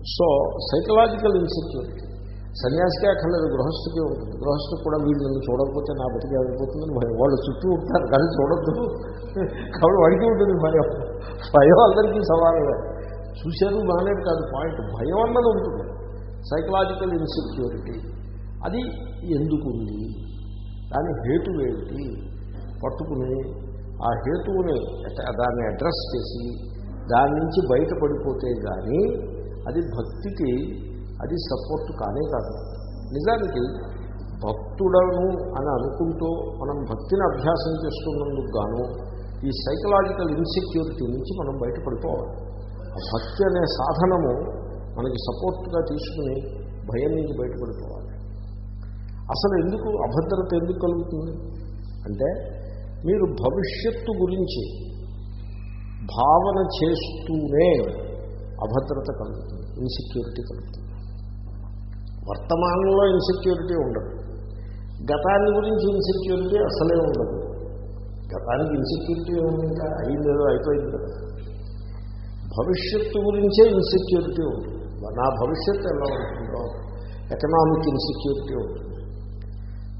So psychological insecurity సన్యాసికే అక్కర్లేదు గృహస్థుకి ఉంటుంది. గృహస్థుకు కూడా వీళ్ళు నన్ను చూడకపోతే నా బతికి అయిపోతుందని భయం. వాళ్ళు చుట్టూ ఉంటారు కానీ చూడొద్దు. కాబట్టి వాడికి ఉంటుంది భయం. భయం అందరికీ సవాలుగా చూశారు బాగాలేదు కాదు. పాయింట్. భయం అన్నది ఉంటుంది. సైకలాజికల్ ఇన్సెక్యూరిటీ అది ఎందుకుంది? దాని హేతు ఏమిటి పట్టుకుని ఆ హేతువుని దాన్ని అడ్రస్ చేసి దాని నుంచి బయటపడిపోతే కానీ అది భక్తికి అది సపోర్ట్ కానే కాదు. నిజానికి భక్తుడను అని అనుకుంటూ మనం భక్తిని అభ్యాసం చేస్తున్నందుకు గాను ఈ సైకలాజికల్ ఇన్సెక్యూరిటీ నుంచి మనం బయటపడిపోవాలి. ఆ భక్తి అనే సాధనము మనకి సపోర్ట్గా తీసుకుని భయం నుంచి బయటపడిపోవాలి. అసలు ఎందుకు అభద్రత ఎందుకు కలుగుతుంది? అంటే మీరు భవిష్యత్తు గురించి భావన చేస్తూనే అభద్రత కలుగుతుంది ఇన్సెక్యూరిటీ కలుగుతుంది. వర్తమానంలో ఇన్సెక్యూరిటీ ఉండదు. గతాన్ని గురించి ఇన్సెక్యూరిటీ అసలే ఉండదు. గతానికి ఇన్సెక్యూరిటీ ఉంది ఇంకా అయిందేదో అయిపోయింది కదా. భవిష్యత్తు గురించే ఇన్సెక్యూరిటీ ఉంటుంది. నా భవిష్యత్తు ఎలా ఉంటుందో ఎకనామిక్ ఇన్సెక్యూరిటీ ఉంటుంది.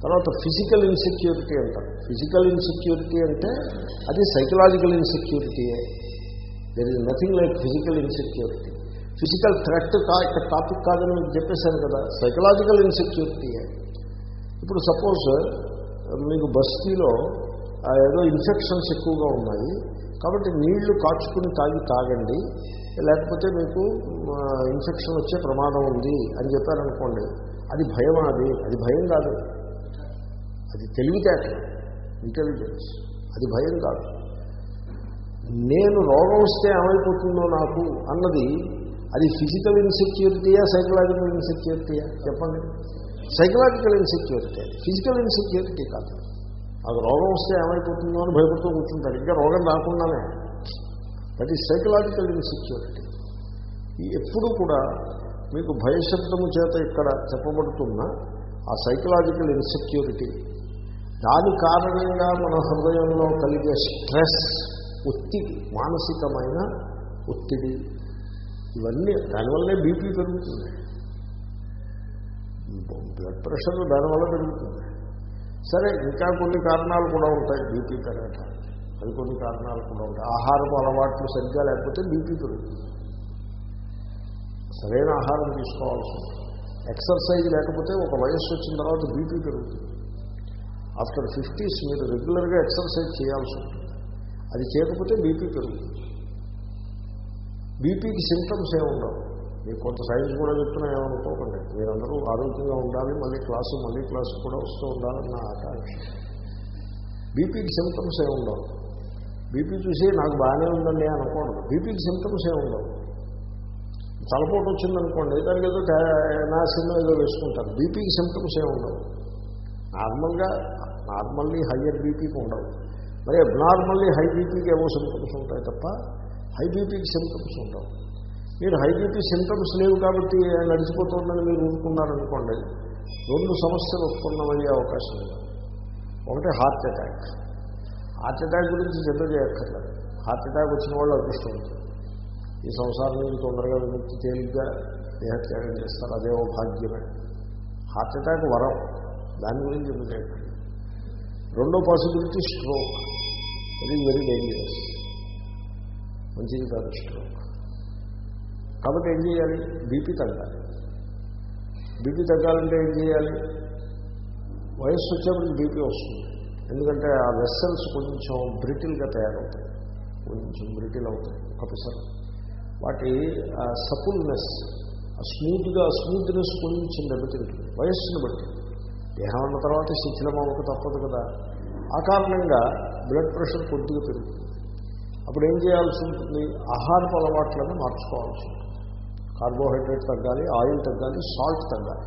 తర్వాత ఫిజికల్ ఇన్సెక్యూరిటీ అంటారు. ఫిజికల్ ఇన్సెక్యూరిటీ అంటే అది psychological ఇన్సెక్యూరిటీయే there is nothing like physical insecurity physical threat కా ఇక్కడ టాపిక్ కాదని మీకు చెప్పేశాను కదా సైకలాజికల్ ఇన్సెక్యూరిటీ ఇప్పుడు సపోజ్ మీకు బస్తీలో ఏదో ఇన్ఫెక్షన్స్ ఎక్కువగా ఉన్నాయి కాబట్టి నీళ్ళు కాచుకుని తాగి తాగండి లేకపోతే మీకు ఇన్ఫెక్షన్ వచ్చే ప్రమాదం ఉంది అని చెప్పారనుకోండి అది భయం అది? అది భయం కాదు. అది తెలివితేటలు ఇంటెలిజెన్స్ అది భయం కాదు. నేను రోగం వస్తే ఏమైపోతుందో నాకు అన్నది అది ఫిజికల్ ఇన్సెక్యూరిటీయా సైకలాజికల్ ఇన్సెక్యూరిటీయా? చెప్పండి. సైకలాజికల్ ఇన్సెక్యూరిటీ ఫిజికల్ ఇన్సెక్యూరిటీ కాదు. అది రోగం వస్తే ఏమైపోతుందో అని భయపడుతూ కూర్చుంటాడు ఇంకా రోగం రాకుండానే. దట్ ఈజ్ సైకలాజికల్ ఇన్సెక్యూరిటీ ఎప్పుడు కూడా మీకు భయశబ్దము చేత ఇక్కడ చెప్పబడుతున్న ఆ సైకలాజికల్ ఇన్సెక్యూరిటీ దాని కారణంగా మన హృదయంలో కలిగే స్ట్రెస్ ఒత్తిడి మానసికమైన ఒత్తిడి ఇవన్నీ దానివల్లే బీపీ పెరుగుతుంది. బ్లడ్ ప్రెషర్ దానివల్ల పెరుగుతుంది. సరే ఇంకా కొన్ని కారణాలు కూడా ఉంటాయి బీపీ పెరగటానికి. అది కొన్ని కారణాలు కూడా ఉంటాయి. ఆహారపు అలవాట్లు సరిగ్గా లేకపోతే బీపీ పెరుగుతుంది. సరైన ఆహారం తీసుకోవాల్సి ఉంటుంది. ఎక్సర్సైజ్ లేకపోతే ఒక వయస్సు వచ్చిన తర్వాత బీపీ పెరుగుతుంది. ఆఫ్టర్ ఫిఫ్టీస్ మీరు రెగ్యులర్గా ఎక్సర్సైజ్ చేయాల్సి ఉంటుంది. అది చేయకపోతే బీపీ పెరుగుతుంది. బీపీకి సింటమ్స్ ఏముండవు. ఉండవు మీకు కొంత సైన్స్ కూడా చెప్తున్నా ఏమనుకోకండి. మీరందరూ ఆరోగ్యంగా ఉండాలి మళ్ళీ క్లాసు మళ్ళీ క్లాసు కూడా వస్తూ ఉండాలని నా ఆకాంక్ష. బీపీకి సింటమ్స్ ఏముండవు. ఉండవు బీపీ చూసి నాకు బాగానే ఉందండి అనుకోండి బీపీకి సింటమ్స్ ఏముండవు. ఉండవు తలపోటు వచ్చిందనుకోండి దానికి ఏదో సినిమా ఏదో వేసుకుంటారు. బీపీకి సింటమ్స్ ఏముండవు. ఉండవు నార్మల్గా నార్మల్లీ హయ్యర్ బీపీకి ఉండవు. మరి అబ్నార్మల్లీ హై బీపీకి ఏవో సింటమ్స్ ఉంటాయి తప్ప హై బీపీకి సింటమ్స్ ఉండవు. మీరు హై బీపీ సింటమ్స్ లేవు కాబట్టి నడిచిపోతుందని మీరు ఊరుకున్నారనుకోండి రెండు సమస్యలు ఉత్పన్నమయ్యే అవకాశం ఉంది ఒకటి హార్ట్ అటాక్ హార్ట్ అటాక్ గురించి చింత చేయక్కర్లేదు హార్ట్ అటాక్ వచ్చిన వాళ్ళు అదృష్టం. ఈ సంసారం నుంచి తొందరగా విముక్తి తేలిగ్గా దేహత్యాగం చేస్తారు అదే ఓ భాగ్యమే. హార్ట్ అటాక్ వరం. దాని గురించి చింత చేయక్కర్లేదు రెండో పాసిబిలిటీ స్ట్రోక్ ఇది వెరీ డేంజరస్ మంచిది కాదు స్ట్రోక్ కాబట్టి ఏం చేయాలి? బీపీ తగ్గాలి. బీపీ తగ్గాలంటే ఏం చేయాలి? వయస్సు వచ్చేప్పటికి బీపీ వస్తుంది. ఎందుకంటే ఆ వెస్సల్స్ కొంచెం బ్రిటిల్గా తయారవుతాయి. కొంచెం బ్రిటిల్ అవుతాయి. ఒకసారి వాటి సపుల్నెస్ ఆ స్మూత్గా స్మూత్నెస్ కొంచెం దెబ్బతింటుంది. వయస్సును బట్టి. దేహం ఉన్న తర్వాత శిథిలమవక తప్పదు కదా. ఆ కారణంగా బ్లడ్ ప్రెషర్ కొద్దిగా పెరుగుతుంది. అప్పుడు ఏం చేయాల్సి ఉంటుంది ఆహారపు అలవాట్లను మార్చుకోవాల్సి ఉంటుంది. కార్బోహైడ్రేట్ తగ్గాలి ఆయిల్ తగ్గాలి సాల్ట్ తగ్గాలి.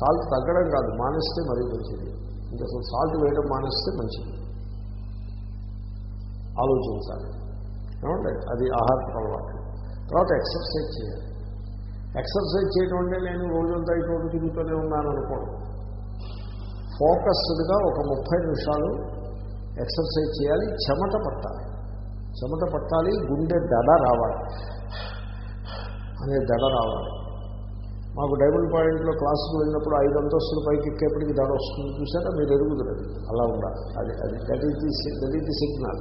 సాల్ట్ తగ్గడం కాదు మానేస్తే మరీ మంచిది. ఇంకా అసలు సాల్ట్ వేయడం మానేస్తే మంచిది. ఆలోచించాలి. ఏమంటే అది ఆహారపు అలవాటు. తర్వాత ఎక్సర్సైజ్ చేయాలి. ఎక్సర్సైజ్ చేయడం అంటే నేను రోజంతా ఇటువంటి తిరుగుతూనే ఉన్నాను అనుకోండి ఫోకస్డ్గా ఒక ముప్పై నిమిషాలు ఎక్సర్సైజ్ చేయాలి చెమట పట్టాలి. చెమట పట్టాలి గుండె దడ రావాలి. అనే దడ రావాలి. మాకు డైమండ్ పాయింట్లో క్లాసుకు వెళ్ళినప్పుడు ఐదు అంతస్తుల పైకి ఎక్కేపటికి దడ వస్తుంది. చూసారా మీరు ఎరుగుదరు అది. అలా ఉండాలి. అది అది that is the that is the signal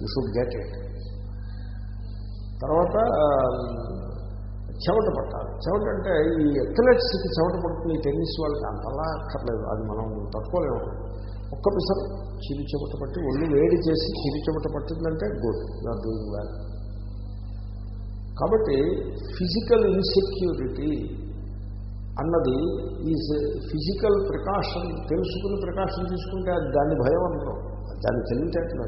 you should get it తర్వాత చెమట పట్టాలి. చెమట అంటే ఈ అథ్లెట్స్కి చెమట పడుతుంది టెన్నిస్ వాళ్ళకి అంతలా అక్కర్లేదు. అది మనం తట్టుకోలేము. ఒక్క పిసర్ చిరి చెమట పట్టి ఒళ్ళు వేడి చేసి చిరి చెమట పట్టిందంటే గుడ్ యూఆర్ డూయింగ్ వెల్ కాబట్టి ఫిజికల్ ఇన్సెక్యూరిటీ అన్నది ఈ ఫిజికల్ ప్రికాషన్ తెలుసుకుని ప్రికాషన్ తీసుకుంటే అది దాన్ని భయం అంటారు దాన్ని తెలివితేటలు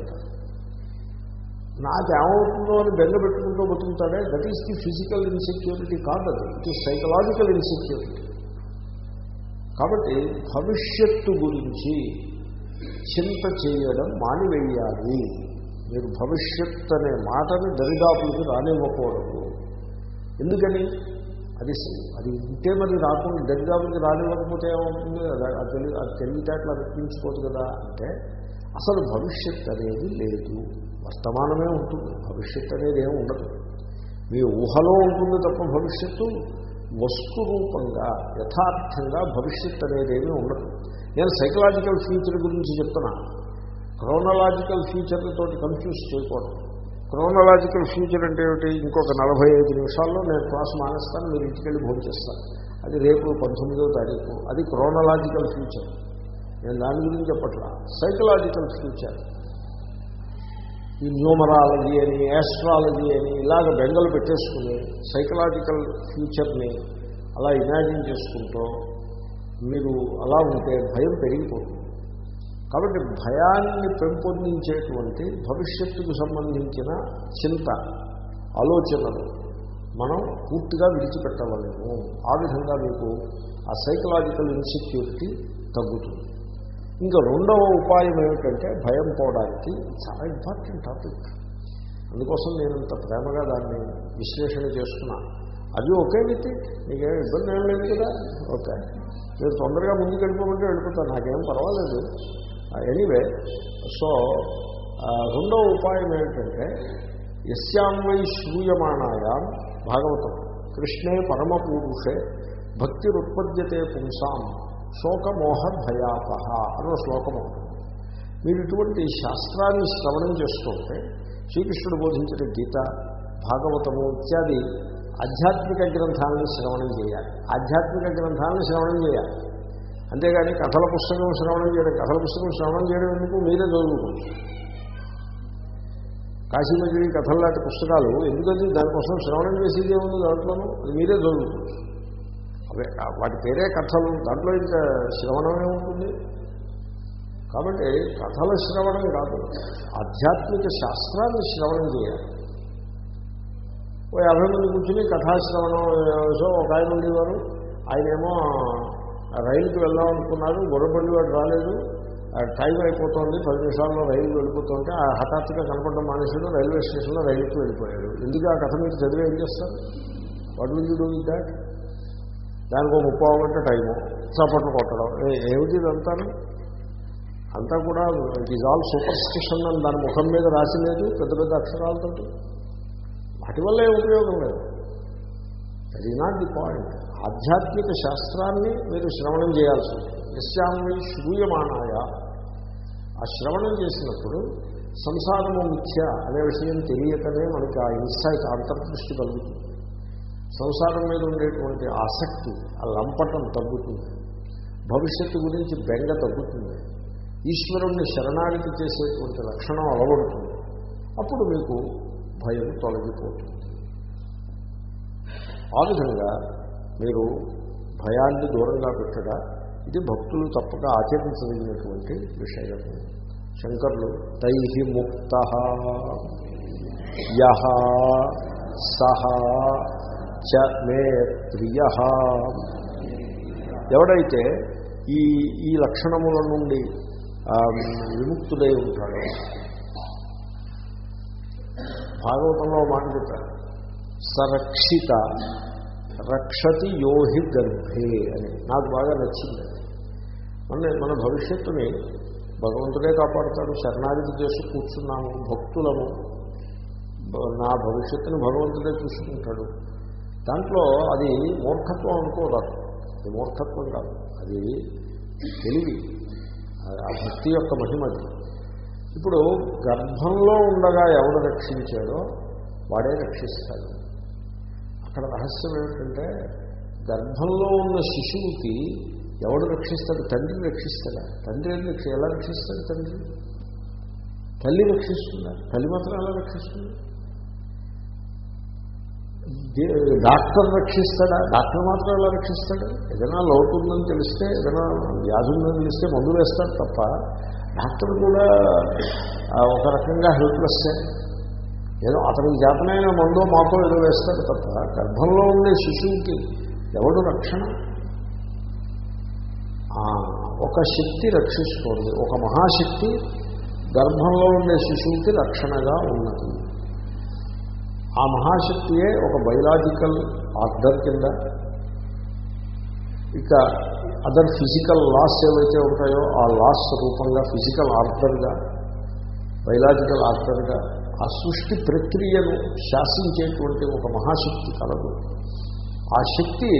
నాకేమవుతుందో అని బెంగ పెట్టుకుంటూ బతుకుతాడే that is the physical insecurity కాదు అది ఇట్ ఈస్ సైకలాజికల్ ఇన్సెక్యూరిటీ కాబట్టి భవిష్యత్తు గురించి చింత చేయడం మానివేయాలి. మీరు భవిష్యత్ అనే మాటని దరిదాపులకు రానివ్వకూడదు. ఎందుకని? అది అది ఉంటే మరి రాకుండా దరిదాపులకి రానివ్వకపోతే ఏమవుతుంది? అది అది తెలివి అది తెలివితేటలు అనిపించుకోదు కదా అంటే అసలు భవిష్యత్ అనేది లేదు. వర్తమానమే ఉంటుంది. భవిష్యత్ అనేది ఏమి ఉండదు. మీ ఊహలో ఉంటుంది తప్ప భవిష్యత్తు వస్తు రూపంగా యథార్థంగా భవిష్యత్ అనేది ఏమీ ఉండదు. నేను సైకలాజికల్ ఫీచర్ గురించి చెప్తున్నా. క్రోనలాజికల్ ఫ్యూచర్లతోటి కన్ఫ్యూజ్ చేయకూడదు. క్రోనలాజికల్ ఫ్యూచర్ అంటే ఏమిటి? ఇంకొక నలభై ఐదు నిమిషాల్లో నేను క్లాస్ మానేస్తాను మీరు ఇంటికెళ్ళి భోజనం చేస్తాను అది రేపు పంతొమ్మిదో తారీఖు. అది క్రోనలాజికల్ ఫ్యూచర్. నేను దాని గురించి చెప్పట్లా. Psychological future. ఈ న్యూమరాలజీ అని యాస్ట్రాలజీ అని ఇలాగ బెంగలు పెట్టేసుకుని సైకలాజికల్ ఫ్యూచర్ని అలా ఇమాజిన్ చేసుకుంటూ మీరు అలా ఉంటే భయం పెరిగిపోతుంది. కాబట్టి భయాన్ని పెంపొందించేటువంటి భవిష్యత్తుకు సంబంధించిన చింత ఆలోచనలు మనం పూర్తిగా విడిచిపెట్టవలేము. ఆ విధంగా మీకు ఆ సైకలాజికల్ ఇన్సెక్యూరిటీ తగ్గుతుంది. ఇంకా రెండవ ఉపాయం ఏమిటంటే భయం పోవడానికి చాలా ఇంపార్టెంట్ టాపిక్ అందుకోసం నేను ఇంత ప్రేమగా దాన్ని విశ్లేషణ చేసుకున్నా అది ఒకే విత్ నీకేం ఇబ్బంది ఏం లేదు కదా? ఓకే మీరు తొందరగా ముందుకు వెళ్ళిపోమంటే వెళ్ళిపోతాను. నాకేం పర్వాలేదు. ఎనీవే సో రెండవ ఉపాయం ఏమిటంటే యస్యాం వై శ్రూయమాణాయాం భాగవతం. కృష్ణే పరమపూరుషే భక్తిరుత్పద్యతే పుంసాం శోకమోహ భయాపహ అన్న శ్లోకం మీరు ఇటువంటి శాస్త్రాన్ని శ్రవణం చేస్తుంటే శ్రీకృష్ణుడు బోధించిన గీత భాగవతము ఇత్యాది ఆధ్యాత్మిక గ్రంథాలను శ్రవణం చేయాలి. ఆధ్యాత్మిక గ్రంథాలను శ్రవణం చేయాలి. అంతేగాని కథల పుస్తకం శ్రవణం చేయడం కథల పుస్తకం శ్రవణం చేయడం ఎందుకు? మీరే చదువుకోవచ్చు కాశీమగిరి కథలు లాంటి పుస్తకాలు ఎందుకంటే దానికోసం శ్రవణం చేసేది ఏముంది దాంట్లోనూ? అది మీరే చదువుకోవచ్చు అవే వాటి పేరే కథలు దాంట్లో ఇంకా శ్రవణమే ఉంటుంది. కాబట్టి కథల శ్రవణం కాదు. ఆధ్యాత్మిక శాస్త్రాన్ని శ్రవణం చేయాలి. ఓ యాభై మంది కూర్చుని కథాశ్రవణం సో ఒక ఆయన ఉండేవారు. ఆయనేమో రైలుకి వెళ్దాం అనుకున్నారు వాడు రాలేదు. ఆ టైం అయిపోతుంది. పది నిమిషాల్లో రైలు వెళ్ళిపోతుంటే ఆ హఠాత్తుగా కనపడడం మానేశాడు. రైల్వే స్టేషన్లో రైలుకి వెళ్ళిపోయాడు. ఎందుకు ఆ కథ మీరు చదివి ఏం చేస్తారు? What will you do with that దానికి ఒక ముప్పై గంట టైము. చప్పట్లు కొట్టడం. ఏ- ఏమిటి ఇదంతా? అంతా కూడా it is all superstition అని దాని ముఖం మీద రాసి లేదు. పెద్ద పెద్ద అక్షరాలతో వాటి వల్ల ఏ ఉపయోగం లేదు. అది నాట్ ది పాయింట్ ఆధ్యాత్మిక శాస్త్రాన్ని మీరు శ్రవణం చేయాల్సి ఉంటుంది యశ్యామి శ్రూయమానాయ. ఆ శ్రవణం చేసినప్పుడు సంసారము మిథ్య అనే విషయం తెలియకనే మనకి ఆ ఇన్సైట్ అంతర్దృష్టి కలుగుతుంది. సంసారం మీద ఉండేటువంటి ఆసక్తి ఆ లంపటం తగ్గుతుంది. భవిష్యత్తు గురించి బెంగ తగ్గుతుంది. ఈశ్వరుణ్ణి శరణాగతి చేసేటువంటి లక్షణం అలవడుతుంది. అప్పుడు మీకు భయం తొలగిపోతుంది. ఆ విధంగా మీరు భయాన్ని దూరంగా పెట్టగా ఇది భక్తులు తప్పక ఆచరించదగినటువంటి విషయం. శంకర్లు తై ముక్త యహ సహ చ మే ప్రియ. ఎవడైతే ఈ ఈ లక్షణముల నుండి విముక్తుడై ఉంటాడో భాగవతంలో మాట చెప్పారు. సరక్షిత రక్షతి యోహి గర్భే అని. నాకు బాగా నచ్చింది మన మన భవిష్యత్తుని భగవంతుడే కాపాడుతాడు శరణాగతి చేసి కూర్చున్నాము భక్తులము. నా భవిష్యత్తుని భగవంతుడే చూసుకుంటాడు. దాంట్లో అది మూర్ఖత్వం అనుకోరాదు. అది మూర్ఖత్వం కాదు. అది తెలివి. ఆ భక్తి యొక్క మహిమది ఇప్పుడు గర్భంలో ఉండగా ఎవడు రక్షించాడో వాడే రక్షిస్తాడు. అక్కడ రహస్యం ఏమిటంటే గర్భంలో ఉన్న శిశువుకి ఎవడు రక్షిస్తాడు? తండ్రిని రక్షిస్తాడా? తండ్రి ఏం రక్ష ఎలా రక్షిస్తాడు తండ్రి? తల్లి రక్షిస్తుందా? తల్లి మాత్రం ఎలా రక్షిస్తుంది? డాక్టర్ రక్షిస్తాడా? డాక్టర్ మాత్రం ఎలా రక్షిస్తాడు? ఏదైనా లోటు ఉందని తెలిస్తే ఏదైనా వ్యాధి ఉందని తెలిస్తే మందులు వేస్తాడు తప్ప డాక్టర్ కూడా ఒక రకంగా హెల్ప్లెస్సే ఏదో అతనికి జాతమైన మందో మాతో ఏదో వేస్తాడు తప్ప గర్భంలో ఉండే శిశువుకి ఎవడు రక్షణ? ఒక శక్తి రక్షిస్తోంది. ఒక మహాశక్తి గర్భంలో ఉండే శిశువుకి రక్షణగా ఉన్నది. ఆ మహాశక్తియే ఒక బయలాజికల్ ఆర్డర్ కింద. ఇక అదర్ ఫిజికల్ లాస్ ఏవైతే ఉంటాయో ఆ లాస్ రూపంగా ఫిజికల్ ఆర్డర్గా బయలాజికల్ ఆర్డర్గా ఆ సృష్టి ప్రక్రియను శాసించేటువంటి ఒక మహాశక్తి కలదు. ఆ శక్తి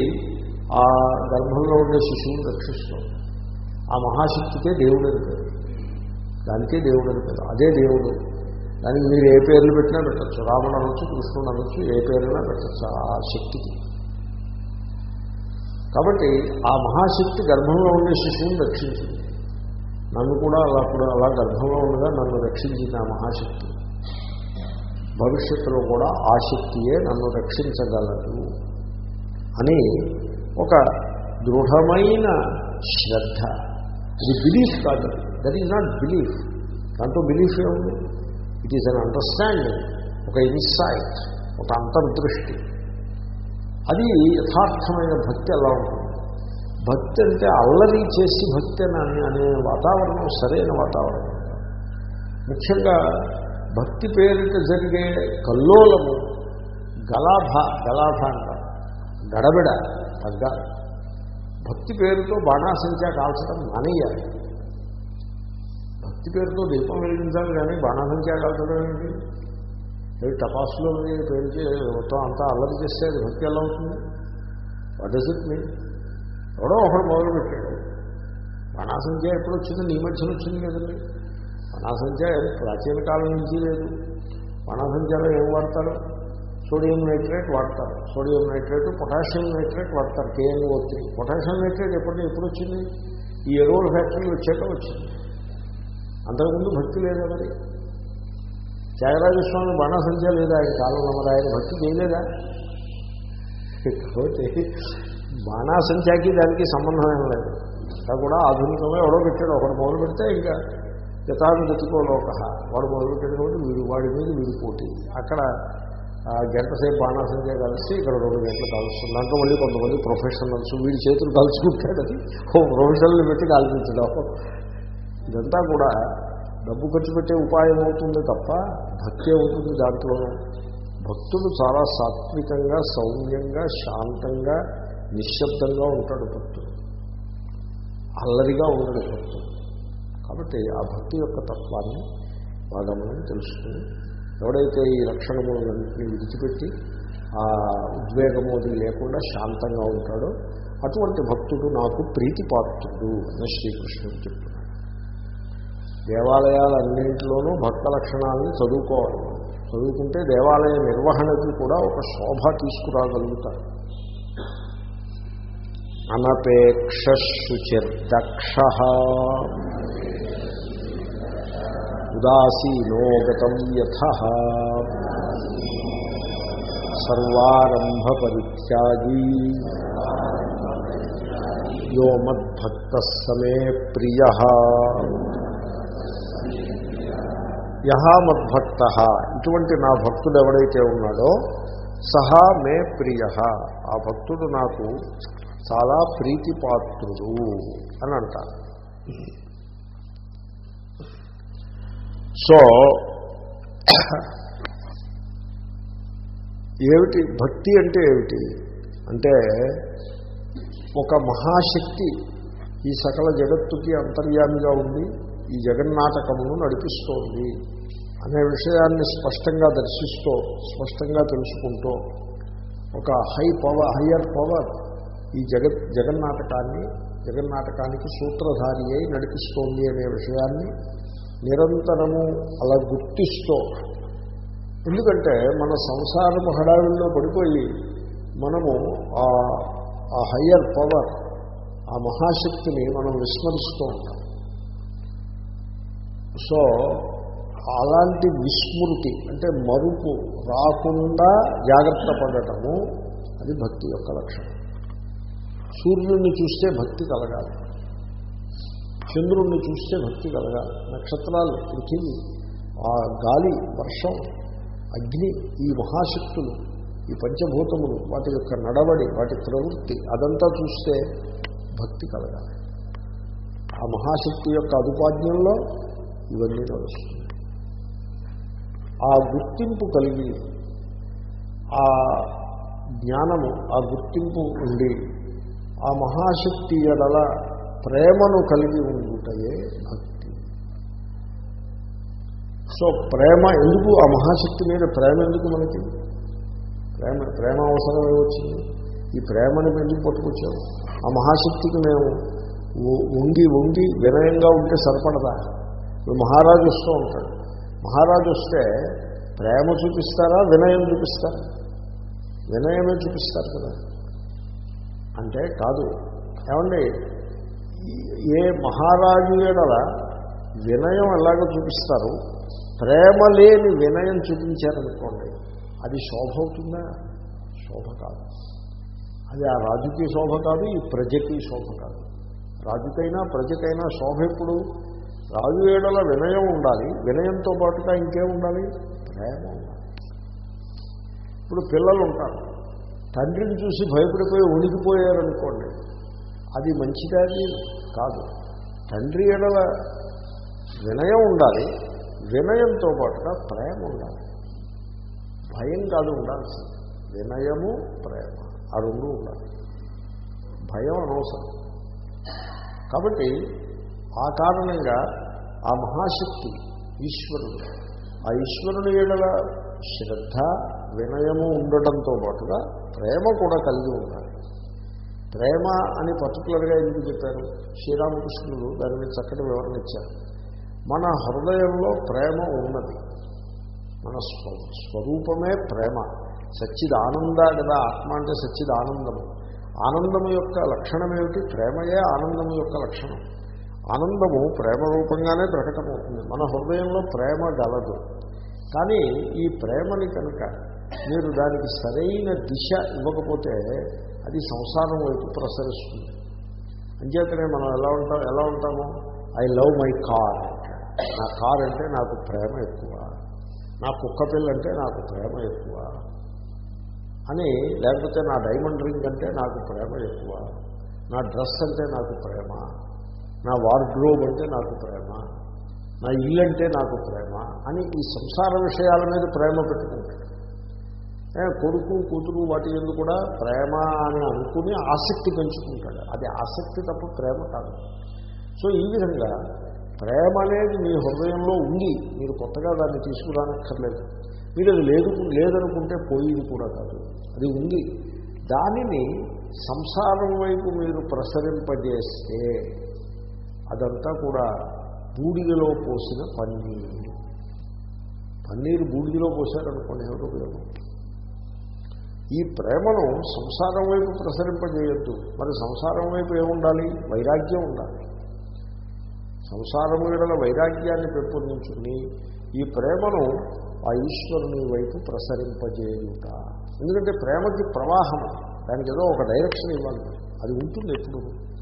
ఆ గర్భంలో ఉండే శిశువుని రక్షిస్తుంది. ఆ మహాశక్తికే దేవుడు అని పేరు. దానికే దేవుడు అని పేరు. అదే దేవుడు. దానికి మీరు ఏ పేర్లు పెట్టినా పెట్టచ్చు. రాముడు అనొచ్చు కృష్ణుడు అనొచ్చు ఏ పేరైనా పెట్టచ్చు. ఆ శక్తికి. కాబట్టి ఆ మహాశక్తి గర్భంలో ఉండే శిశువుని రక్షించింది. నన్ను కూడా అలా కూడా అలా గర్భంలో ఉండగా నన్ను రక్షించింది ఆ మహాశక్తి. భవిష్యత్తులో కూడా ఆ శక్తియే నన్ను రక్షించగలదు అని ఒక దృఢమైన శ్రద్ధ. ఇది బిలీఫ్ కాదు. దట్ ఈజ్ నాట్ బిలీఫ్ దాంతో బిలీఫ్ ఏముంది? ఇట్ ఈజ్ అన్ అండర్స్టాండింగ్ ఒక ఇన్సైట్ ఒక అంతర్దృష్టి. అది యథార్థమైన భక్తి ఎలా ఉంటుంది. భక్తి అంటే అల్లరి చేసి భక్తి అని అనే వాతావరణం సరైన వాతావరణం. ముఖ్యంగా భక్తి పేరిట జరిగే కల్లోలము గలాభ గలాభ అంటారు గడబిడ తగ్గాలి భక్తి పేరుతో బాణాసంఖ్య కాల్చడం మానేయాలి భక్తి పేరుతో దీపం వెలిగించాలి కానీ బాణాసంఖ్య కాల్చడం ఏంటి ఏ టపాసులో పేరు మొత్తం అంతా అల్లరి చేస్తే అది భక్తి ఎలా అవుతుంది? వాట్ డస్ ఇట్ మీన్ ఎవడో ఒకడు మొదలుపెట్టాడు బాణాసంఖ్య ఎప్పుడు వచ్చింది నీ మధ్యన వచ్చింది కదండి. బాణాసంఖ్య ప్రాచీన కాలం నుంచి లేదు. బాణాసంఖ్యలో ఏం వాడతారు? సోడియం నైట్రేట్ వాడతారు. సోడియం నైట్రేట్ పొటాషియం నైట్రేట్ వాడతారు. K N O three potassium nitrate ఎప్పుడు ఎప్పుడు వచ్చింది ఈ ఎరువుల ఫ్యాక్టరీలు వచ్చాక వచ్చింది. అంతకుముందు భక్తి లేదా మరి త్యాగరాజస్వామి బాణాసంఖ్య లేదా? ఆయన కాలంలో మరి ఆయన భక్తి చేయలేదా? కాబట్టి బాణాసంచాకి దానికి సంబంధం ఏం లేదు. ఇంకా కూడా ఆధునికంగా ఎవడో పెట్టాడు. ఒకడు మొదలు పెడితే ఇంకా యథాగతికోలోక వాడు మొదలు పెట్టాడు కాబట్టి వీడు వాడి మీద వీడి పోటీ. అక్కడ గంట సేపు బాణాసంఖ్య కలిసి ఇక్కడ రెండు గంటలు కలుస్తుంది. దాంట్లో మళ్ళీ కొంతమంది ప్రొఫెషనల్స్ వీడి చేతులు కలుసుకుంటాడు. అది ఓ ప్రొఫెషనల్ని పెట్టి కాల్పించడం. ఇదంతా కూడా డబ్బు ఖర్చు పెట్టే ఉపాయం అవుతుంది తప్ప భక్తి అవుతుంది దాంట్లోనూ భక్తుడు చాలా సాత్వికంగా సౌమ్యంగా శాంతంగా నిశ్శబ్దంగా ఉంటాడు భక్తుడు. అల్లరిగా ఉండడు భక్తుడు. కాబట్టి ఆ భక్తి యొక్క తత్వాన్ని బాగా మనం తెలుసుకుని ఎవడైతే ఈ లక్షణములన్నింటినీ విడిచిపెట్టి ఆ ఉద్వేగము అది లేకుండా శాంతంగా ఉంటాడో అటువంటి భక్తుడు నాకు ప్రీతిపాత్రుడు అని శ్రీకృష్ణుడు చెప్తున్నాడు దేవాలయాలన్నింటిలోనూ భక్త లక్షణాలని చదువుకోవాలి. చదువుకుంటే దేవాలయ నిర్వహణకి కూడా ఒక శోభ తీసుకురాగలుగుతారు. అనపేక్ష శుచిర్దక్ష ఉదాసీనోగతం యథ సర్వారంభ పరిత్యాగీ యో మద్భక్త సమే ప్రియ. యహా మద్భక్త ఇటువంటి నా భక్తుడు ఎవడైతే ఉన్నాడో సహా మే ప్రియ. ఆ భక్తుడు నాకు చాలా ప్రీతిపాత్రుడు అని అంటారు. సో ఏమిటి భక్తి అంటే ఏమిటి? అంటే ఒక మహాశక్తి ఈ సకల జగత్తుకి అంతర్యామిగా ఉంది ఈ జగన్నాటకమును నడిపిస్తోంది. అనే విషయాన్ని స్పష్టంగా దర్శిస్తూ స్పష్టంగా తెలుసుకుంటూ ఒక హై పవర్ హయ్యర్ పవర్ ఈ జగత్ జగన్నాటకాన్ని జగన్నాటకానికి సూత్రధారి అయి నడిపిస్తోంది అనే విషయాన్ని నిరంతరము అలా గుర్తిస్తూ ఎందుకంటే మన సంసారము హడావిల్లో పడిపోయి మనము ఆ హయ్యర్ పవర్ ఆ మహాశక్తిని మనం విస్మరిస్తూ ఉంటాం. సో అలాంటి విస్మృతి అంటే మరుపు రాకుండా జాగ్రత్త పడటము అది భక్తి యొక్క లక్షణం. సూర్యుడిని చూస్తే భక్తి కలగాలి. చంద్రుణ్ణి చూస్తే భక్తి కలగాలి. నక్షత్రాలు పృథివీ ఆ గాలి వర్షం అగ్ని ఈ మహాశక్తులు ఈ పంచభూతములు వాటి యొక్క నడవడి వాటి ప్రవృత్తి అదంతా చూస్తే భక్తి కలగాలి. ఆ మహాశక్తి యొక్క అదుపాజ్ఞంలో ఇవన్నీ నడుస్తుంది ఆ గుర్తింపు కలిగి ఆ జ్ఞానము ఆ గుర్తింపు ఉండి ఆ మహాశక్తి ఎడల ప్రేమను కలిగి ఉండుటయే భక్తి. సో ప్రేమ ఎందుకు ఆ మహాశక్తి మీద ప్రేమ ఎందుకు మనకి? ప్రేమ ప్రేమ అవసరం వచ్చింది. ఈ ప్రేమని ఎందుకు పట్టుకొచ్చాము. ఆ మహాశక్తికి మేము ఉండి ఉండి వినయంగా ఉంటే సరిపడదా? ఇప్పుడు మహారాజు వస్తూ ఉంటాడు. మహారాజు వస్తే ప్రేమ చూపిస్తారా వినయం చూపిస్తారా? వినయమే చూపిస్తారు కదా. అంటే కాదు. ఏమండి? ఏ మహారాజు ఎడల వినయం ఎలాగ చూపిస్తారు? ప్రేమ లేని వినయం చూపించారనుకోండి అది శోభ అవుతుందా? శోభ కాదు. అది ఆ రాజుకి శోభ కాదు ఈ ప్రజకి శోభ కాదు. రాజుకైనా ప్రజకైనా శోభ ఎప్పుడు? రాజు ఏడల వినయం ఉండాలి. వినయంతో పాటుగా ఇంకేం ఉండాలి? ప్రేమ ఉండాలి. ఇప్పుడు పిల్లలు ఉంటారు. తండ్రిని చూసి భయపడిపోయి ఉనికిపోయారనుకోండి అది మంచిదాది కాదు. తండ్రి ఎడల వినయం ఉండాలి. వినయంతో పాటుగా ప్రేమ ఉండాలి. భయం కాదు ఉండాల్సింది. వినయము ప్రేమ. ఆ రెండు ఉండాలి. భయం అనవసరం. కాబట్టి ఆ కారణంగా ఆ మహాశక్తి ఈశ్వరుడు ఆ ఈశ్వరుని ఏడల శ్రద్ధ వినయము ఉండటంతో పాటుగా ప్రేమ కూడా కలిగి ఉండాలి. ప్రేమ అని పర్టికులర్గా ఎందుకు చెప్పారు? శ్రీరామకృష్ణుడు దాని మీద చక్కటి వివరణ ఇచ్చారు. మన హృదయంలో ప్రేమ ఉన్నది. మన స్వ స్వరూపమే ప్రేమ. సచ్చిద్ ఆనంద కదా ఆత్మ అంటే సచ్చిద్ ఆనందము ఆనందము యొక్క లక్షణం ఏమిటి? ప్రేమయే ఆనందము యొక్క లక్షణం. ఆనందము ప్రేమ రూపంగానే ప్రకటమవుతుంది. మన హృదయంలో ప్రేమ గలదు. కానీ ఈ ప్రేమని కనుక మీరు దానికి సరైన దిశ ఇవ్వకపోతే అది సంసారం వైపు ప్రసరిస్తుంది. అంచేతనే మనం ఎలా ఉంటాం ఎలా ఉంటాము? ఐ లవ్ మై కార్ నా కార్ అంటే నాకు ప్రేమ ఎక్కువ. నా కుక్క పిల్ల అంటే నాకు ప్రేమ ఎక్కువ. అని లేకపోతే నా డైమండ్ రింగ్ అంటే నాకు ప్రేమ ఎక్కువ. నా డ్రెస్ అంటే నాకు ప్రేమ. నా వార్డ్రోబ్ అంటే నాకు ప్రేమ నా ఇల్లు అంటే నాకు ప్రేమ అని ఈ సంసార విషయాల మీద ప్రేమ పెట్టుకుంటాడు. కొడుకు కూతురు వాటి ఎందు కూడా ప్రేమ అని అనుకుని ఆసక్తి పెంచుకుంటాడు. అది ఆసక్తి తప్ప ప్రేమ కాదు. సో ఈ విధంగా ప్రేమ అనేది మీ హృదయంలో ఉంది మీరు కొత్తగా దాన్ని తీసుకురానక్కర్లేదు. మీరు అది లేదు లేదనుకుంటే పోయింది కూడా కాదు. అది ఉంది. దానిని సంసారం వైపు మీరు ప్రసరింపజేస్తే అదంతా కూడా బూడిదలో పోసిన పన్నీరు. పన్నీరు బూడిదలో పోసారనుకోండి ఎవరు ఉపయోగం? ఈ ప్రేమను సంసారం వైపు ప్రసరింపజేయొద్దు. మరి సంసారం వైపు ఏముండాలి? వైరాగ్యం ఉండాలి. సంసారం విడల వైరాగ్యాన్ని పెంపొందించుకుని ఈ ప్రేమను ఆ ఈశ్వరుని వైపు ప్రసరింపజేయుట. ఎందుకంటే ప్రేమకి ప్రవాహం దానికి ఏదో ఒక డైరెక్షన్ ఇవ్వాలి. అది ఉంటుంది ఎప్పుడు.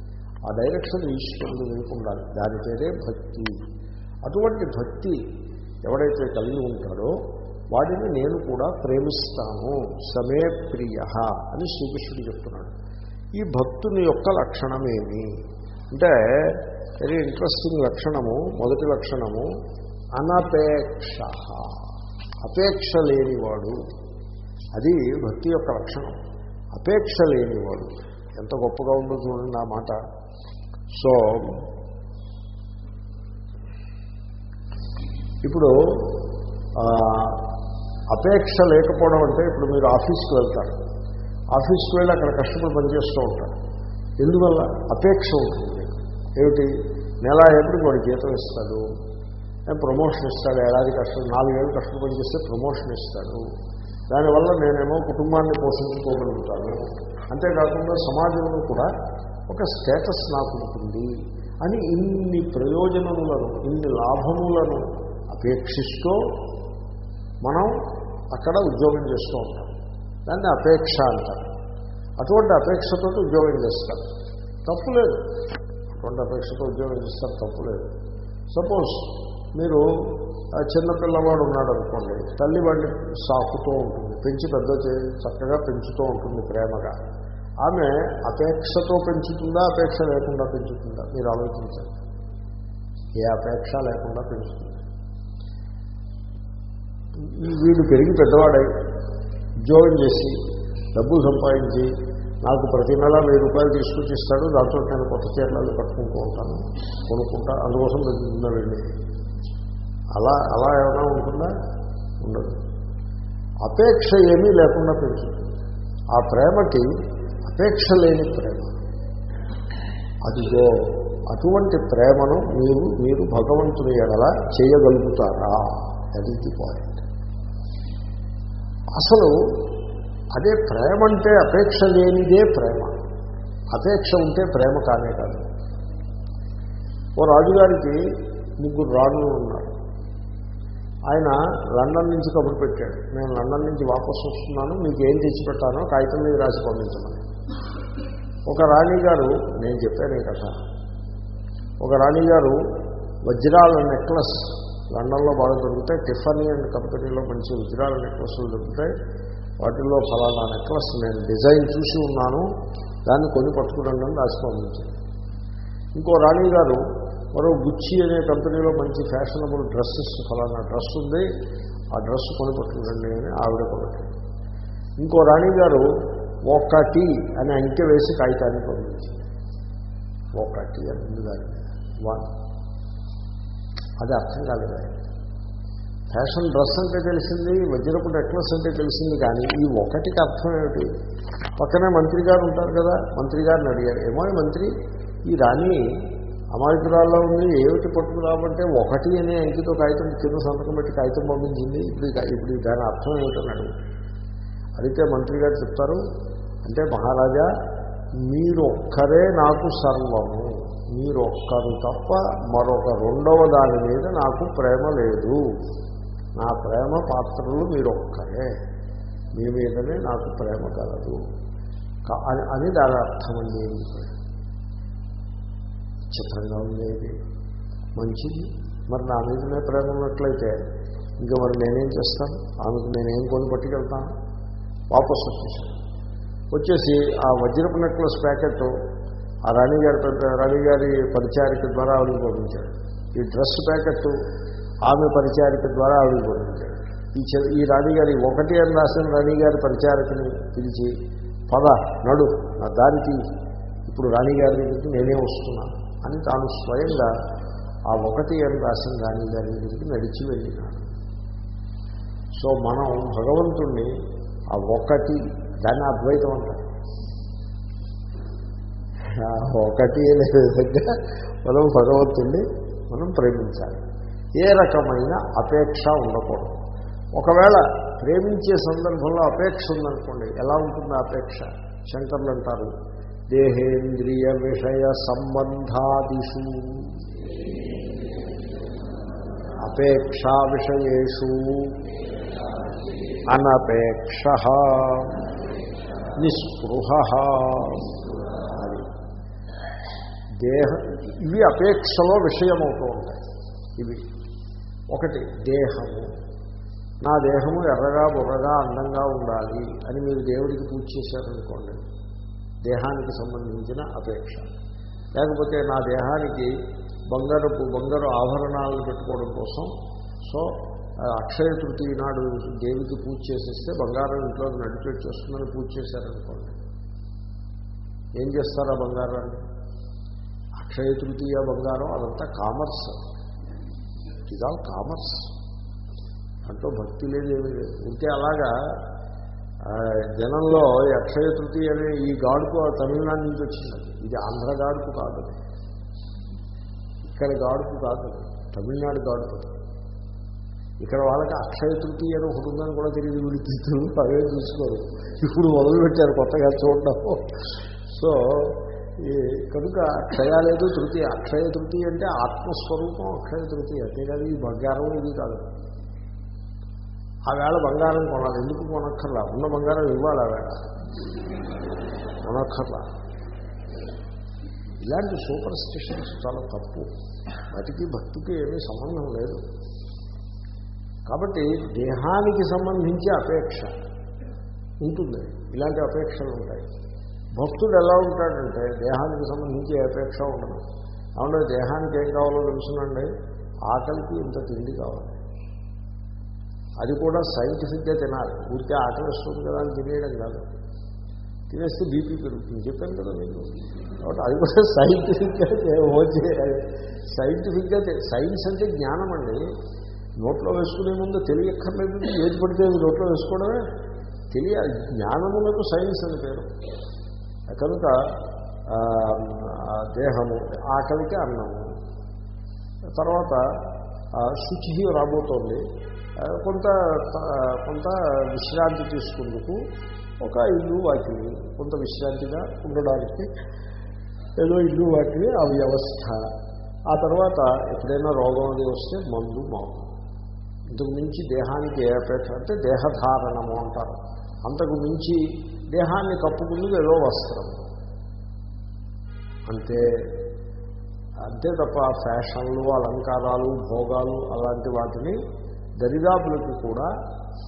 ఆ డైరెక్షన్ ఈశ్వరుడు వైపు ఉండాలి దాని పేరే భక్తి. అటువంటి భక్తి ఎవడైతే కలిగి ఉంటాడో వాడిని నేను కూడా ప్రేమిస్తాను. సమే ప్రియ అని శ్రీకృష్ణుడు చెప్తున్నాడు. ఈ భక్తుని యొక్క లక్షణమేమి అంటే వెరీ ఇంట్రెస్టింగ్ లక్షణము మొదటి లక్షణము అనపేక్ష. అపేక్ష లేనివాడు. అది భక్తి యొక్క లక్షణం. అపేక్ష లేనివాడు. ఎంత గొప్పగా ఉందో చూడండి ఆ మాట. సో ఇప్పుడు అపేక్ష లేకపోవడం అంటే ఇప్పుడు మీరు ఆఫీస్కి వెళ్తారు. ఆఫీస్కి వెళ్ళి అక్కడ కష్టపడి పనిచేస్తూ ఉంటారు. ఎందువల్ల? అపేక్ష ఉంటుంది. ఏమిటి? నెల ఎప్పటికి వాడు జీతం ఇస్తాడు? ప్రమోషన్ ఇస్తాడు? ఏడాది కష్టం నాలుగేళ్ళు కష్టం పనిచేస్తే ప్రమోషన్ ఇస్తాడు. దానివల్ల నేనేమో కుటుంబాన్ని పోషించుకోగలుగుతాను. అంతేకాకుండా సమాజంలో కూడా ఒక స్టేటస్ నాకు ఉంటుంది అని ఇన్ని ప్రయోజనములను ఇన్ని లాభములను అపేక్షిస్తూ మనం అక్కడ ఉద్యోగం చేస్తూ ఉంటాం. దాన్ని అపేక్ష అంటారు. అటువంటి అపేక్షతో ఉద్యోగం చేస్తారు. తప్పులేదు అటువంటి అపేక్షతో ఉద్యోగం చేస్తారు తప్పులేదు సపోజ్ మీరు ఆ ఉన్నాడు అనుకోండి తల్లి వాడిని సాకుతూ ఉంటుంది పెంచి పెద్ద చక్కగా పెంచుతూ ఉంటుంది ప్రేమగా. ఆమె అపేక్షతో పెంచుతుందా అపేక్ష లేకుండా పెంచుతుందా? మీరు ఆలోచించండి. ఏ అపేక్ష లేకుండా పెంచుతుంది? వీడు పెరిగి పెద్దవాడై ఉద్యోగం చేసి డబ్బు సంపాదించి నాకు ప్రతి నెల వెయ్యి రూపాయలు తీసుకొచ్చిస్తాడు దాంతో నేను కొత్త చీరలు కట్టుకుంటూ ఉంటాను కొనుక్కుంటా అందుకోసం పెరుగుతుందా వెళ్ళి. అలా అలా ఏమైనా ఉంటుందా? ఉండదు. అపేక్ష ఏమీ లేకుండా పెంచుతుంది. ఆ ప్రేమకి అపేక్ష లేని ప్రేమ. అదిగో అటువంటి ప్రేమను మీరు మీరు భగవంతుని ఎడల చేయగలుగుతారా? అది ది పాయింట్ అసలు అదే ప్రేమ అంటే అపేక్ష లేనిదే ప్రేమ. అపేక్ష ఉంటే ప్రేమ కానే కాదు. ఓ రాజుగారికి ముగ్గురు రాణులు ఉన్నారు. ఆయన లండన్ నుంచి కబురు పెట్టాడు. నేను లండన్ నుంచి వాపసు వస్తున్నాను మీకు ఏం తెచ్చిపెట్టానో కాగితం మీద రాసి పంపించమని. ఒక రాణి గారు నేను చెప్పాను ఈ కథ. ఒక రాణి గారు వజ్రాల నెక్లెస్ లండన్లో బాగా దొరుకుతాయి టిఫనీ అండ్ కంపెనీలో మంచి వజ్రాల నెక్లెస్లు దొరుకుతాయి. వాటిల్లో ఫలానా నెక్లెస్ నేను డిజైన్ చూసి ఉన్నాను దాన్ని కొని పట్టుకురండి అని రాసి పంపించింది ఇంకో రాణి గారు మరో గుచ్చి అనే కంపెనీలో మంచి ఫ్యాషనబుల్ డ్రెస్సెస్ ఫలానా డ్రెస్ ఉంది ఆ డ్రెస్ కొని పట్టుకురండి అని ఆవిడ కొనట్లేదు. ఇంకో రాణి గారు ఒకటి అని అంకె వేసి కాగితాన్ని పంపించింది. ఒకటి అని ఉంది దాని మీద వన్ అది అర్థం కాలేదు? ఆయన ఫ్యాషన్ డ్రెస్ అంటే తెలిసింది వజ్రపు నెక్లెస్ అంటే తెలిసింది కానీ ఈ ఒకటికి అర్థం ఏమిటి? పక్కనే మంత్రి గారు ఉంటారు కదా మంత్రి గారిని అడిగారు ఏమో మంత్రి ఈ రాణి అమాయకురాల్లో ఉంది ఏమిటి పట్టుకురామంటే ఒకటి అనే అంకితో కాగితం చిన్న సంతకం పెట్టి కాగితం పంపించింది ఇప్పుడు ఇప్పుడు దాని అర్థం ఏమిటని అడుగు అడిగితే మంత్రి గారు చెప్తారు అంటే మహారాజా మీరొక్కరే నాకు సర్వము. మీరొక్కరు తప్ప మరొక రెండవ దాని మీద నాకు ప్రేమ లేదు. నా ప్రేమ పాత్రలు మీరొక్కరే. మీ మీదనే నాకు ప్రేమ కలదు. అని- అని దాని అర్థం అండి. చిత్రంగా ఉండేది మంచిది. మరి నా మీదనే ప్రేమ ఉన్నట్లయితే ఇంకా మరి నేనేం చేస్తాను? ఆమెకు నేనేం కొని పట్టుకెళ్తాను? వాపసు వచ్చేసాను వచ్చేసి ఆ వజ్రపు నెక్లెస్ ప్యాకెట్ ఆ రాణిగారి పెద్ద రాణిగారి పరిచారిక ద్వారా ఆవిడకి పంపించాడు ఈ డ్రెస్ ప్యాకెట్ ఆమె పరిచారిక ద్వారా ఆవిడకి పంపించాడు ఈ ఈ రాణిగారి ఒకటి అని రాసిన రాణిగారి పరిచారికని పిలిచి పద నడు నా దారికి ఇప్పుడు రాణిగారి దగ్గరికి నేనే వస్తున్నాను అని తాను స్వయంగా ఆ ఒకటి అని రాసిన రాణిగారి దగ్గరికి నడిచి వెళ్ళినాడు. సో మనం భగవంతుణ్ణి ఆ ఒకటి దాన్ని అద్వైతం అంటారు. ఒకటి అనే విధంగా మనం భగవంతుణ్ణి మనం ప్రేమించాలి. ఏ రకమైన అపేక్ష ఉండకూడదు. ఒకవేళ ప్రేమించే సందర్భంలో అపేక్ష ఉందనుకోండి ఎలా ఉంటుంది అపేక్ష? శంకర్లు అంటారు దేహేంద్రియ విషయ సంబంధాదిషు. అపేక్షా విషయూ అనపేక్ష. నిస్పృహ అది దేహ ఇవి అపేక్షలో విషయమవుతూ ఉంటాయి. ఇవి. ఒకటి దేహము. నా దేహము ఎర్రగా బుర్రగా అందంగా ఉండాలి అని మీరు దేవుడికి పూజ చేశారనుకోండి దేహానికి సంబంధించిన అపేక్ష. లేకపోతే నా దేహానికి బంగారపు బంగారు ఆభరణాలను పెట్టుకోవడం కోసం సో అక్షయ తృతీయ నాడు దేవికి పూజ చేసేస్తే బంగారం ఇంట్లో నడిపెట్టి వస్తుందని పూజ చేశారనుకోండి. ఏం చేస్తారు ఆ బంగారాన్ని? అక్షయ తృతీయ బంగారం అదంతా కామర్స్. ఇది ఆల్ కామర్స్ అంటూ భక్తి లేదు లేదు. ఉంటే అలాగా జనంలో ఈ అక్షయ తృతీయ అనే ఈ గాడుపు ఆ తమిళనాడు నుంచి వచ్చింది ఇది ఆంధ్ర గాడుపు కాదు. ఇక్కడ గాడుపు కాదు. తమిళనాడు గాడుపు. ఇక్కడ వాళ్ళకి అక్షయ తృతీయ అని ఒకటి ఉందని కూడా తెలియదు వీడి అవే చూసుకోరు ఇప్పుడు మొదలుపెట్టారు కొత్తగా చూడడం. సో కనుక అక్షయ లేదు తృతీయ. అక్షయ తృతీయ అంటే ఆత్మస్వరూపం అక్షయ తృతీయ. అంతేకాదు ఈ బంగారం ఇది కాదు. ఆ వేళ బంగారం కొనాలి. ఎందుకు కొనక్కర్లా? ఉన్న బంగారం ఇవ్వాలి ఆ వేళ. కొనక్కర్లా. ఇలాంటి సూపర్ స్టిషన్స్ చాలా తప్పు. వాటికి భక్తికి ఏమీ సంబంధం లేదు. కాబట్టి దేహానికి సంబంధించి అపేక్ష ఉంటుంది. ఇలాంటి అపేక్షలు ఉంటాయి. భక్తుడు ఎలా ఉంటాడంటే దేహానికి సంబంధించి అపేక్ష ఉండదు. అవును దేహానికి ఏం కావాలో తెలుసునండి? ఆకలికి ఇంత తిండి కావాలి. అది కూడా సైంటిఫిక్గా తినాలి. ఊరికే ఆకలిస్తుంది కదా అని తినేయడం కాదు. తినేస్తే బీపీ పెరుగుతుంది. చెప్పాను కదా నేను కాబట్టి అది కూడా సైంటిఫిక్గా సైంటిఫిక్గా సైన్స్ అంటే జ్ఞానం అండి నోట్లో వేసుకునే ముందు తెలియక్కర్లేదు ఏది పడితే నోట్లో వేసుకోవడమే. తెలియ జ్ఞానములకు సైన్స్ అని పేరు. కనుక ఆ దేహము ఆకలికి అన్నము. తర్వాత శుచి రాబోతోంది. కొంత కొంత విశ్రాంతి తీసుకుందుకు ఒక ఇల్లు వాకిలి కొంత విశ్రాంతిగా ఉండడానికి ఏదో ఇల్లు వాకిలి ఆ వ్యవస్థ. ఆ తర్వాత ఎప్పుడైనా రోగం అది వస్తే మందు మాకు. ఇంతకు మించి దేహానికి ఏ అపేక్ష? అంటే దేహధారణము అంటారు. అంతకు మించి దేహాన్ని కప్పుకుందుకు ఏదో వస్త్రం. అంతే. అంతే తప్ప ఫ్యాషన్లు అలంకారాలు భోగాలు అలాంటి వాటిని దరిదాపులకి కూడా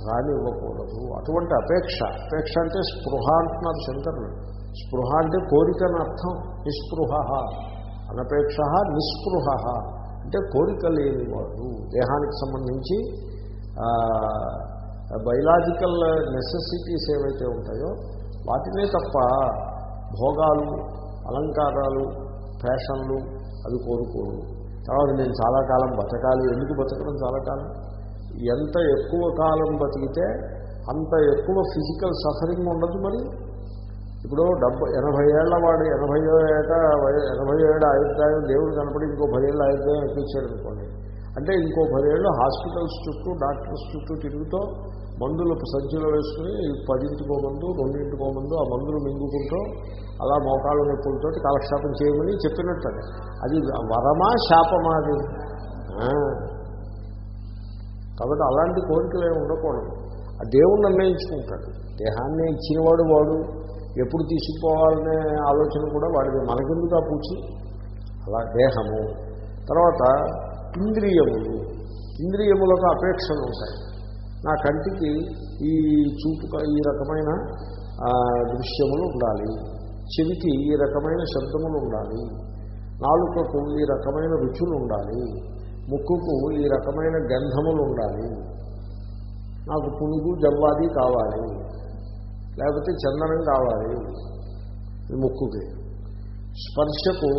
రానివ్వకూడదు. అటువంటి అపేక్ష. అపేక్ష అంటే స్పృహ అంటున్నారు శంకరులు. స్పృహ అంటే కోరికని అర్థం నిస్పృహ. అనపేక్ష నిస్పృహ. అంటే కోరిక లేనివాడు దేహానికి సంబంధించి బయలాజికల్ నెసెసిటీస్ ఏవైతే ఉంటాయో వాటినే తప్ప భోగాలు అలంకారాలు ఫ్యాషన్లు అవి కోరుకోరు. తర్వాత నేను చాలా కాలం బతకాలి. ఎందుకు బతకడం చాలా కాలం? ఎంత ఎక్కువ కాలం బతికితే అంత ఎక్కువ ఫిజికల్ సఫరింగ్ ఉండదు మరి. ఇప్పుడు డెబ్బై ఎనభై ఏళ్ళ వాడు ఎనభై ఏట ఎనభై ఏళ్ళ ఆయుర్దాయం దేవుడు కనపడి ఇంకో పదేళ్ళ ఆయుర్దాయం ఎక్కించాడు అనుకోండి. అంటే ఇంకో పదేళ్ళు హాస్పిటల్స్ చుట్టూ డాక్టర్స్ చుట్టూ తిరుగుతూ మందులు సంచిలో వేసుకుని పదింటికో మందు రెండింటికో మందు ఆ మందులు మింగుకుంటూ అలా మోకాళ్ళ నొప్పులతో కాలక్షేపం చేయమని చెప్పినట్టు. అది. వరమా శాపమా అది? కాబట్టి అలాంటి కోరికలు ఏమి ఉండకూడదు. ఆ దేవుణ్ణి నిర్ణయించుకుంటాడు. దేహాన్ని ఇచ్చినవాడు వాడు. ఎప్పుడు తీసుకుపోవాలనే ఆలోచన కూడా వాడికి మనకెందుకు పూచి? అలా దేహము. తర్వాత ఇంద్రియములు. ఇంద్రియములకు అపేక్షలు ఉంటాయి. నా కంటికి ఈ చూపు ఈ రకమైన దృశ్యములు ఉండాలి. చెవికి ఈ రకమైన శబ్దములు ఉండాలి. నాలుకకు ఈ రకమైన రుచులు ఉండాలి. ముక్కుకు ఈ రకమైన గంధములు ఉండాలి. నాకు పునుగు జవ్వాది కావాలి. లేకపోతే చందనం కావాలి. ముక్కుకి. స్పర్శకు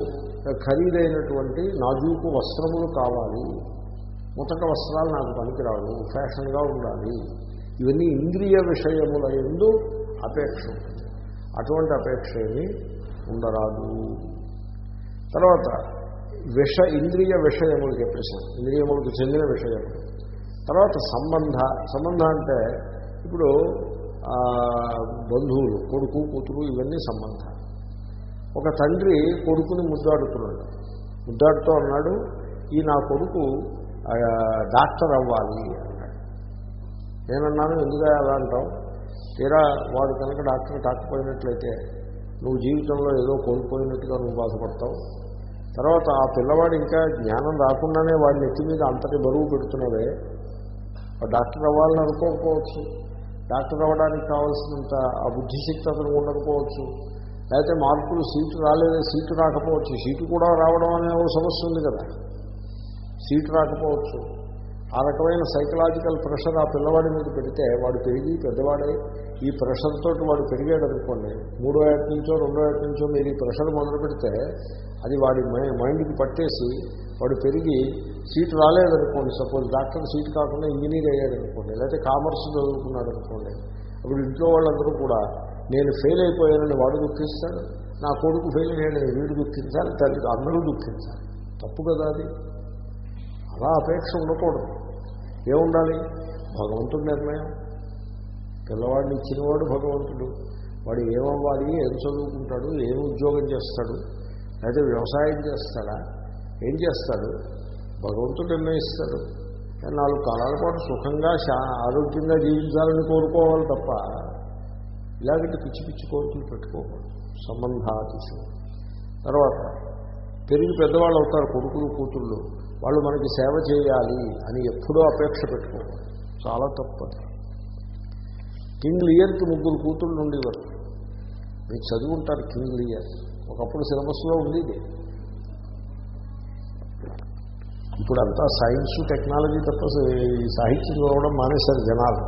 ఖరీదైనటువంటి నాజూకు వస్త్రములు కావాలి. ముతక వస్త్రాలు నాకు పనికిరావు. ఫ్యాషన్గా ఉండాలి. ఇవన్నీ ఇంద్రియ విషయముల ఎందు అపేక్ష ఉంటుంది. అటువంటి అపేక్ష ఏమీ ఉండరాదు. తర్వాత విష ఇంద్రియ విషయములు చెప్పేసాం ఇంద్రియములకు చెందిన విషయములు. తర్వాత సంబంధ సంబంధ అంటే ఇప్పుడు బంధువులు కొడుకు కూతురు ఇవన్నీ సంబంధాలు. ఒక తండ్రి కొడుకుని ముద్దాడుతున్నాడు. ముద్దాడుతూ అన్నాడు ఈ నా కొడుకు డాక్టర్ అవ్వాలి అన్నాడు. నేనన్నాను ఎందుకు అలా అంటావు? తీరా వాడు కనుక డాక్టర్ కాకపోయినట్లయితే నువ్వు జీవితంలో ఏదో కోల్పోయినట్టుగా నువ్వు బాధపడతావు. తర్వాత ఆ పిల్లవాడు ఇంకా జ్ఞానం రాకుండానే వాడి నెత్తి మీద అంతటి బరువు పెడుతున్నవే డాక్టర్ అవ్వాలని అనుకోకపోవచ్చు. డాక్టర్ అవ్వడానికి కావాల్సినంత ఆ బుద్ధిశక్తి అతను ఉండకపోవచ్చు. లేకపోతే మార్కులు సీటు రాలేదు సీటు రాకపోవచ్చు. సీటు కూడా రావడం అనే ఒక సమస్య ఉంది కదా. సీటు రాకపోవచ్చు. ఆ రకమైన సైకలాజికల్ ప్రెషర్ ఆ పిల్లవాడి మీద పెడితే వాడు పెరిగి పెద్దవాడే ఈ ప్రెషర్ తోటి వాడు పెరిగాడు అనుకోండి మూడో ఏట నుంచో రెండో ఏట నుంచో మీరు ఈ ప్రెషర్ మొదలు పెడితే అది వాడి మై- మైండ్కి పట్టేసి వాడు పెరిగి సీటు రాలేదనుకోండి సపోజ్ డాక్టర్ సీట్ కాకుండా ఇంజనీర్ అయ్యాడనుకోండి లేకపోతే కామర్స్ చదువుకున్నాడు అనుకోండి అప్పుడు ఇంట్లో వాళ్ళందరూ కూడా నేను ఫెయిల్ అయిపోయానని వాడు దుఃఖిస్తాడు? నా కొడుకు ఫెయిల్ అయ్యాడని వీడు దుఃఖించాలి తల్లి అందరూ దుఃఖించాలి. తప్పు కదా అది? అలా అపేక్ష ఉండకూడదు. ఏముండాలి? భగవంతుడి నిర్ణయం. పిల్లవాడిని ఇచ్చినవాడు భగవంతుడు. వాడు ఏమవ్వాలి? ఏం చదువుకుంటాడు? ఏం ఉద్యోగం చేస్తాడు? అయితే వ్యవసాయం చేస్తాడా? ఏం చేస్తాడు? భగవంతుడు నిర్ణయిస్తాడు. నాలుగు కాలాల పాటు సుఖంగా ఆరోగ్యంగా జీవించాలని కోరుకోవాలి తప్ప ఇలాగంటి పిచ్చి పిచ్చి కోరికలు పెట్టుకోకూడదు. సంబంధాతిశయం తర్వాత పెరిగి పెద్దవాళ్ళు అవుతారు కొడుకులు కూతుళ్ళు. వాళ్ళు మనకి సేవ చేయాలి అని ఎప్పుడూ అపేక్ష పెట్టుకోవాలి చాలా తప్పది. కింగ్ లియర్కి ముగ్గురు కూతుళ్ళు ఉండేవారు. మీకు చదువుకుంటారు కింగ్ లియర్. ఒకప్పుడు సిలబస్లో ఉంది ఇది ఇప్పుడు అంతా సైన్స్ టెక్నాలజీ తప్ప ఈ సాహిత్యం చదవడం మానేశారు జనాలు.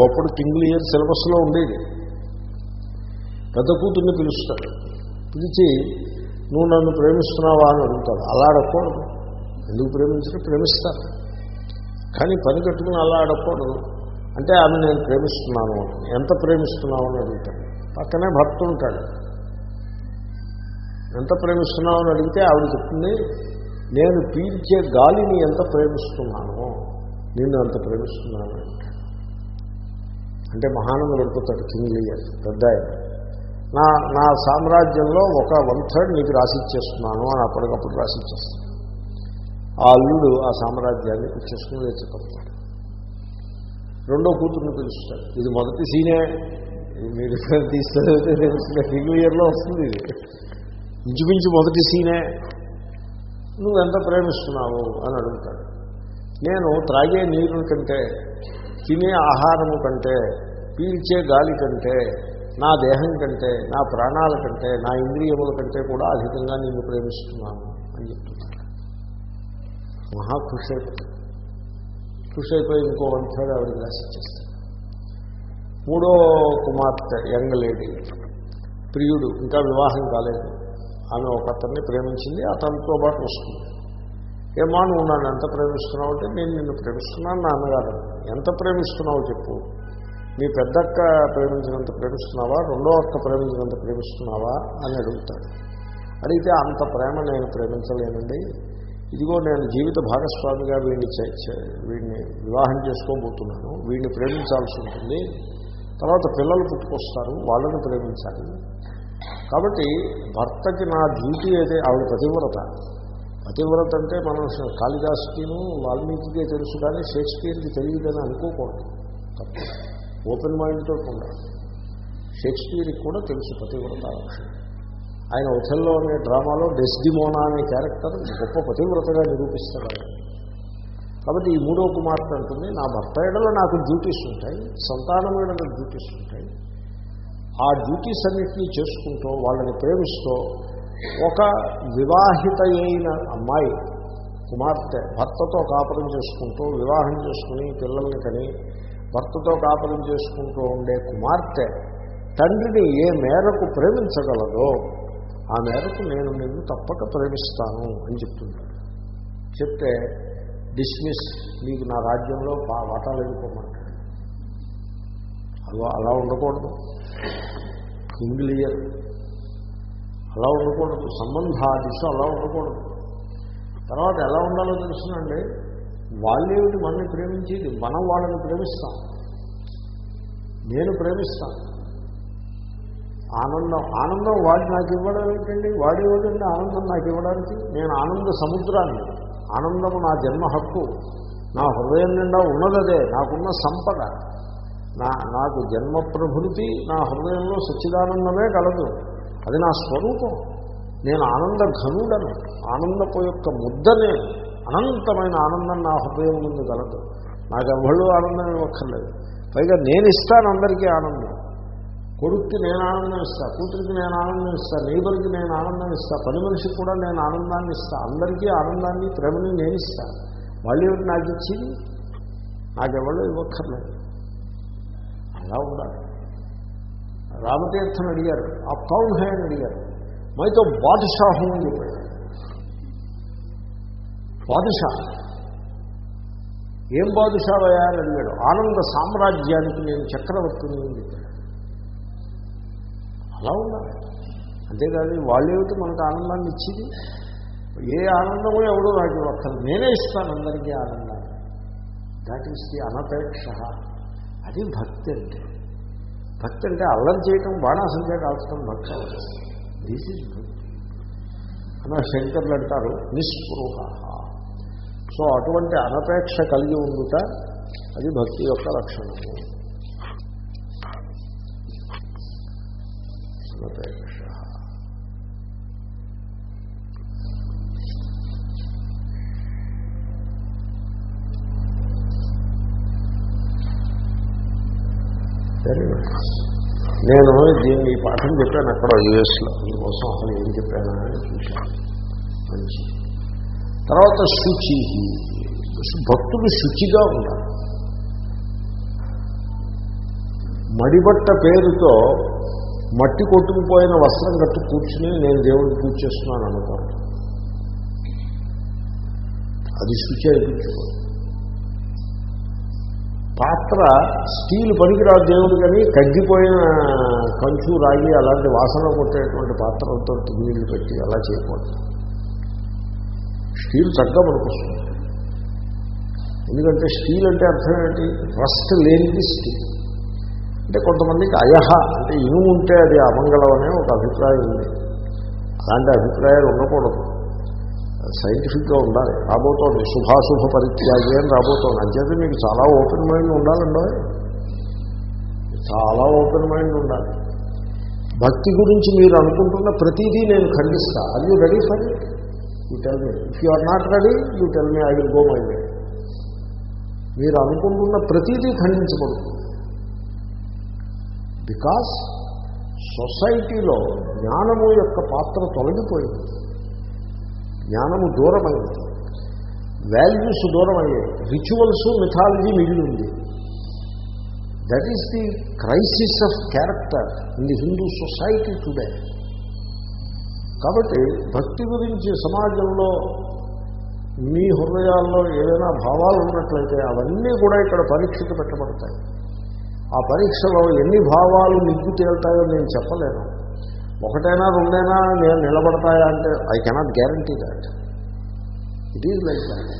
ఒకప్పుడు కింగ్ లియర్ సిలబస్లో ఉండేది. పెద్ద కూతుర్ని పిలుస్తాడు పిలిచి నువ్వు నన్ను ప్రేమిస్తున్నావా? అని అడుగుతాడు అలా అడగకూడదు. ఎందుకు ప్రేమించిన ప్రేమిస్తారు. కానీ పని కట్టుకుని అలా ఆడకూడదు. అంటే ఆమె నేను ప్రేమిస్తున్నాను. ఎంత ప్రేమిస్తున్నావు అని అడుగుతాను పక్కనే భర్త ఉంటాడు. ఎంత ప్రేమిస్తున్నావు అని అడిగితే ఆవిడ చెప్తుంది నేను పీల్చే గాలిని ఎంత ప్రేమిస్తున్నానో నిన్ను అంత ప్రేమిస్తున్నాను అంటే మహానంద పడిపోతాడు కింగ్ లియర్ పెద్ద నా నా సామ్రాజ్యంలో ఒక వన్ థర్డ్ నీకు రాసిచ్చేస్తున్నాను అని అప్పటికప్పుడు రాసిచ్చేస్తాను ఆ అల్లుడు ఆ సామ్రాజ్యాన్ని ఇచ్చేసుకుని లేచిపోతాడు రెండో కూతురుని పిలుస్తాడు. ఇది మొదటి సీనే. మీరు తీసుకెళ్తే తెలుస్తుంది. ఇయర్లో వస్తుంది ఇది. ఇంచుమించు మొదటి సీనే. నువ్వు ఎంత ప్రేమిస్తున్నావు అని అడుగుతాడు. నేను త్రాగే నీరు కంటే తినే ఆహారము కంటే పీల్చే గాలి కంటే నా దేహం కంటే నా ప్రాణాల కంటే నా ఇంద్రియముల కంటే కూడా అధికంగా నిన్ను ప్రేమిస్తున్నాను అని చెప్తున్నాను మహా ఖుషి అయిపోతుంది ఖుషి అయిపోయి ఇంకో వన్ థర్డ్ గ్లాస్ ఇచ్చేస్తాడు. మూడో కుమార్తె యంగ్ లేడీ ప్రియుడు ఇంకా వివాహం కాలేదు. ఆమె ఒక అతన్ని ప్రేమించింది అతనితో పాటు వస్తుంది. ఏమా నువ్వు నన్ను ఎంత ప్రేమిస్తున్నావు అంటే నేను నిన్ను ప్రేమిస్తున్నాను నాన్నగారు. ఎంత ప్రేమిస్తున్నావు చెప్పు. నీ పెద్దక్క ప్రేమించినంత ప్రేమిస్తున్నావా? రెండో అక్క ప్రేమించినంత ప్రేమిస్తున్నావా? అని అడుగుతాడు. అడిగితే అంత ప్రేమ నేను ప్రేమించలేనండి. ఇదిగో నేను జీవిత భాగస్వామిగా వీడిని వీడిని వివాహం చేసుకోబోతున్నాను వీడిని ప్రేమించాల్సి ఉంటుంది. తర్వాత పిల్లలు పుట్టుకొస్తారు వాళ్ళని ప్రేమించాలి. కాబట్టి భర్తకి నా డ్యూటీ అయితే ఆవిడ పతివ్రత. పతివ్రత అంటే మనం కాళిదాస్కిను వాల్మీకి తెలుసు కానీ షేక్స్పియర్కి తెలియదని అనుకోకూడదు. ఓపెన్ మైండ్తో ఉండాలి. షేక్స్పియర్కి కూడా తెలుసు పతివ్రత. లక్షణం ఆయన ఒథెల్లో అనే డ్రామాలో డెస్డిమోనా అనే క్యారెక్టర్ గొప్ప పతివ్రతగా నిరూపిస్తాడు. కాబట్టి ఈ మూడో కుమార్తె అంటుంది నా భర్త ఏడలో నాకు డ్యూటీస్ ఉంటాయి సంతానం ఎడలో డ్యూటీస్ ఉంటాయి. ఆ డ్యూటీస్ అన్నింటినీ చేసుకుంటూ వాళ్ళని ప్రేమిస్తూ ఒక వివాహిత అయిన అమ్మాయి కుమార్తె భర్తతో కాపురం చేసుకుంటూ వివాహం చేసుకుని పిల్లల్ని కని భర్తతో కాపురం చేసుకుంటూ ఉండే కుమార్తె తండ్రిని ఏ మేరకు ప్రేమించగలదో ఆ మేరకు నేను నిన్ను తప్పక ప్రేమిస్తాను అని చెప్తున్నాడు చెప్తే డిస్మిస్ మీకు నా రాజ్యంలో వాటాలు వెళ్ళిపోమంటాడు అలా అలా ఉండకూడదు. ఇంగ్లియర్ అలా ఉండకూడదు. సంబంధాదిశ అలా ఉండకూడదు. తర్వాత ఎలా ఉండాలో తెలుసునండి. వాళ్ళేమిటి మనల్ని ప్రేమించేది. మనం వాళ్ళని ప్రేమిస్తాం. నేను ప్రేమిస్తాను. ఆనందం ఆనందం వాడు నాకు ఇవ్వడం ఏంటండి? వాడు ఇవ్వడండి ఆనందం నాకు ఇవ్వడానికి నేను ఆనంద సముద్రాన్ని ఆనందము నా జన్మ హక్కు. నా హృదయం నిండా ఉన్నదదే నాకున్న సంపద. నా నాకు జన్మ ప్రభృతి నా హృదయంలో సచ్చిదానందమే కలదు. అది నా స్వరూపం. నేను ఆనంద ఘనుడను ఆనందపు యొక్క ముద్దనే. అనంతమైన ఆనందం నా హృదయం ముందు కలదు. నాకు ఎవళ్ళు ఆనందం ఇవ్వక్కర్లేదు. పైగా నేను ఇస్తాను అందరికీ ఆనందం. కొడుక్కి నేను ఆనందం ఇస్తా కూతురికి నేను ఆనందం ఇస్తా నైబర్కి నేను ఆనందం ఇస్తా పని మనిషికి కూడా నేను ఆనందాన్ని ఇస్తా అందరికీ ఆనందాన్ని ప్రేమని నేను ఇస్తా. వాళ్ళు ఏమిటి నాకు ఇచ్చింది నాకెవరో ఇవ్వక్కర్లేదు. అలా ఉండాలి. రామతీర్థం అడిగారు ఆ కౌన్ హే అని అడిగారు మైతో బాదుషాహం అని చెప్పాడు. బాదుషా ఏం బాదుషావయా అని అడిగాడు. ఆనంద సామ్రాజ్యానికి నేను చక్రవర్తిని అని చెప్పాడు. అలా ఉండాలి అంతేకాదు వాళ్ళేమిటి మనకు ఆనందాన్ని ఇచ్చింది? ఏ ఆనందమో ఎవడో నాకు ఒక్కరు. నేనే ఇస్తాను అందరికీ ఆనందాన్ని. దాట్ ఈస్ ది అనపేక్ష. అది భక్తి అంటే. భక్తి అంటే అల్లరి చేయటం బాణాసంఖ్య కాల్చడం భక్తి. దిస్ ఈజ్ భక్తి అన్న శంకర్లు అంటారు నిస్పృహ. సో అటువంటి అనపేక్ష కలిగి ఉండుట అది భక్తి యొక్క లక్షణము. వెరీ నైస్ నేను దీన్ని ఈ పాఠం చెప్పాను అక్కడ యుఎస్లో దీనికోసం అసలు ఏం చెప్పానా అని చూశాను. మంచి. తర్వాత శుచి. భక్తులు శుచిగా ఉన్నారు మడిబట్ట పేరుతో మట్టి కొట్టుకుపోయిన వస్త్రం కట్టు కూర్చుని నేను దేవుడికి పూజ చేస్తున్నాను అనుకోను అది శుచి అనిపించుకోదు. పాత్ర స్టీల్ పనికిరాదు దేవుడు కానీ కగ్గిపోయిన కంచు రాగి అలాంటి వాసన కొట్టేటువంటి పాత్రలతో నీళ్ళు పెట్టి అలా చేయకూడదు. స్టీల్ చక్కగా పనికొస్తుంది. ఎందుకంటే స్టీల్ అంటే అర్థం ఏంటి? రస్ట్ లేనిది స్టీల్. అంటే కొంతమందికి అయహ అంటే ఇనుము ఉంటే అది అమంగళం అనే ఒక అభిప్రాయం ఉంది. అలాంటి అభిప్రాయాలు ఉండకూడదు. సైంటిఫిక్గా ఉండాలి. రాబోతోంది. శుభాశుభ పరిత్యాగి అని రాబోతోంది. అంచేది మీకు చాలా ఓపెన్ మైండ్ ఉండాలండి చాలా ఓపెన్ మైండ్ ఉండాలి. భక్తి గురించి మీరు అనుకుంటున్న ప్రతిదీ నేను ఖండిస్తా. అది you ready for it you tell me if you are not ready you tell me I will go my way మీరు అనుకుంటున్న ప్రతిదీ ఖండించబడుతుంది. బికాస్ సొసైటీలో జ్ఞానము యొక్క పాత్ర తొలగిపోయింది. జ్ఞానము దూరమైంది వాల్యూస్ దూరమయ్యాయి రిచువల్స్ మిథాలజీ మిగిలి ఉంది that is the crisis of character in the Hindu society today కాబట్టి భక్తి గురించి సమాజంలో మీ హృదయాల్లో ఏదైనా భావాలు ఉన్నట్లయితే అవన్నీ కూడా ఇక్కడ పరీక్షకు పెట్టబడతాయి. ఆ పరీక్షలో ఎన్ని భావాలు నిగ్గు తేలుతాయో నేను చెప్పలేను. ఒకటైనా రెండైనా నేను నిలబడతాయా అంటే I cannot guarantee that it is like that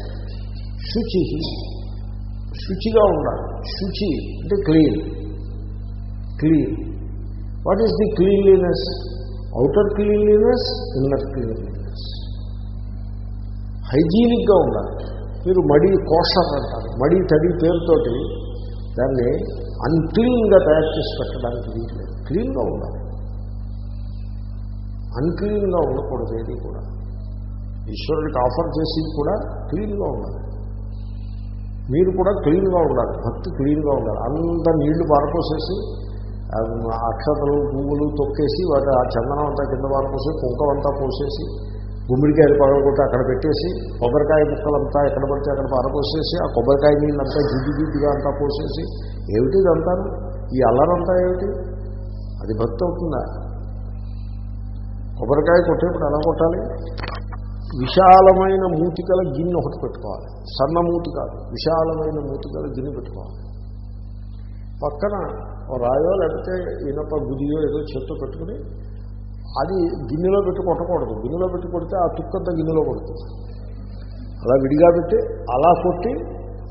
శుచి శుచిగా ఉండాలి. శుచి అంటే clean. Clean. What is the cleanliness outer cleanliness inner cleanliness హైజీనిక్గా ఉండాలి. మీరు మడి కోషర్ అంటారు. మడి తడి పేరుతోటి దాన్ని అన్క్లీన్గా తయారు చేసి పెట్టడానికి వీట్లేదు క్లీన్గా ఉండాలి. అన్క్లీన్గా ఉండకూడదు ఏది కూడా. ఈశ్వరుడికి ఆఫర్ చేసేది కూడా క్లీన్గా ఉండాలి. మీరు కూడా క్లీన్గా ఉండాలి. భక్తి క్లీన్గా ఉండాలి. అంత నీళ్ళు పారపోసేసి అక్షతలు పువ్వులు తొక్కేసి వాటి ఆ చందనం అంతా కింద పారపోసి కుంకం అంతా పోసేసి గుమ్మిడికాయలు పగలగొట్టి అక్కడ పెట్టేసి కొబ్బరికాయ ముక్కలంతా ఎక్కడ పడితే అక్కడ పారపోసేసి ఆ కొబ్బరికాయ నీళ్ళంతా జిడ్డు జిడ్డుగా అంతా పోసేసి ఏమిటి ఇదంతా? ఈ అల్లరంతా ఏమిటి? అది భక్తి అవుతుందా? కొబ్బరికాయ కొట్టేప్పుడు ఎలా కొట్టాలి? విశాలమైన మూతికల గిన్నె ఒకటి పెట్టుకోవాలి. సన్న మూతి కాదు విశాలమైన మూతికల గిన్నె పెట్టుకోవాలి. పక్కన రాయో లేకపోతే ఇనప గుదియో ఏదో చెత్త పెట్టుకుని అది గిన్నెలో పెట్టి కొట్టకూడదు. గిన్నెలో పెట్టి కొడితే ఆ తుక్కంత గిన్నెలో కొడుతుంది అలా విడిగా పెట్టి అలా కొట్టి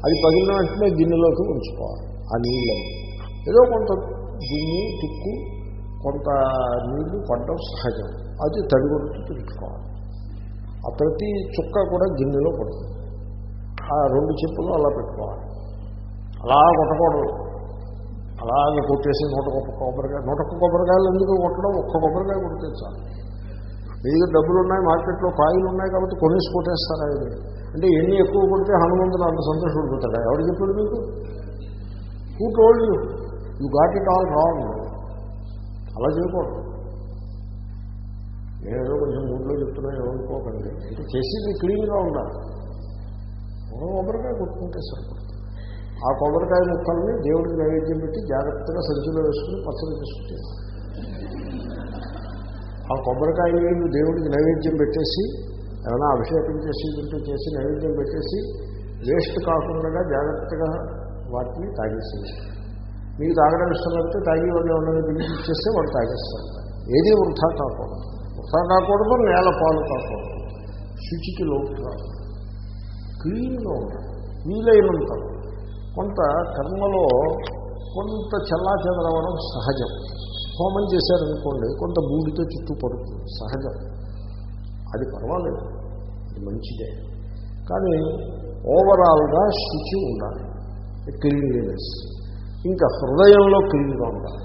అది పగిలిన వెంటనే గిన్నెలోకి ఉంచుకోవాలి. ఆ నీళ్ళని ఏదో కొంత గిన్నె తుక్కు కొంత నీళ్ళు పడడం సహజం. అది తడిగొడుతూ తుడుచుకోవాలి ఆ ప్రతి చుక్క కూడా గిన్నెలో పడుతుంది. ఆ రెండు చెప్పులు అలా పెట్టుకోవాలి. అలా కొట్టకూడదు. అలాగే కొట్టేసి నూట ఒక్క కొబ్బరికాయ నూట ఒక్క కొబ్బరికాయలు ఎందుకు కొట్టడం? ఒక్క కొబ్బరికాయ కొడితే చాలు. మీ డబ్బులు ఉన్నాయి మార్కెట్లో కాయలు ఉన్నాయి కాబట్టి కొనేసి కొట్టేస్తారా ఇది అంటే ఎన్ని ఎక్కువ కొడితే హనుమంతుడు అంత సంతోషపడిపోతాడా ఎవరు చెప్పాడు మీకు? Who told you you got it all wrong అలా చేయకూడదు. నేనేదో కొంచెం మూడ్లో చెప్తున్నా ఏమనుకోకండి. అంటే చేసేది క్లీన్గా ఉండాలి. కొబ్బరికాయ కొట్టుకుంటే సరిపడుతుంది ఆ కొబ్బరికాయ ముక్కల్ని దేవుడికి నైవేద్యం పెట్టి జాగ్రత్తగా సంచిలో వేసుకుని పచ్చడి తీసుకుంటే ఆ కొబ్బరికాయ నీళ్ళు దేవుడికి నైవేద్యం పెట్టేసి ఏమైనా అభిషేకం చేసి ఇంటూ చేసి నైవేద్యం పెట్టేసి వేస్ట్ కాకుండా జాగ్రత్తగా వాటిని తాగేసేది మీకు తాగడం ఇష్టం లేకపోతే తాగి వాళ్ళు ఉండని బిల్లు ఇచ్చేస్తే వాళ్ళు తాగేస్తారు. ఏది వృధా కాకూడదు. వృథా కాకూడదు నేల పాలు కాకూడదు శుచికి లోపు రాదు క్లీన్గా ఉండాలి. వీలైనంత కొంత కర్మలో కొంత చల్లాచెదరవడం సహజం. హోమం చేశారనుకోండి కొంత బూడితో చుట్టూ పడుతుంది. సహజం. అది పర్వాలేదు. అది మంచిదే. కానీ ఓవరాల్గా శుచి ఉండాలి. క్లీన్లీనెస్. ఇంకా హృదయంలో క్లీన్గా ఉండాలి.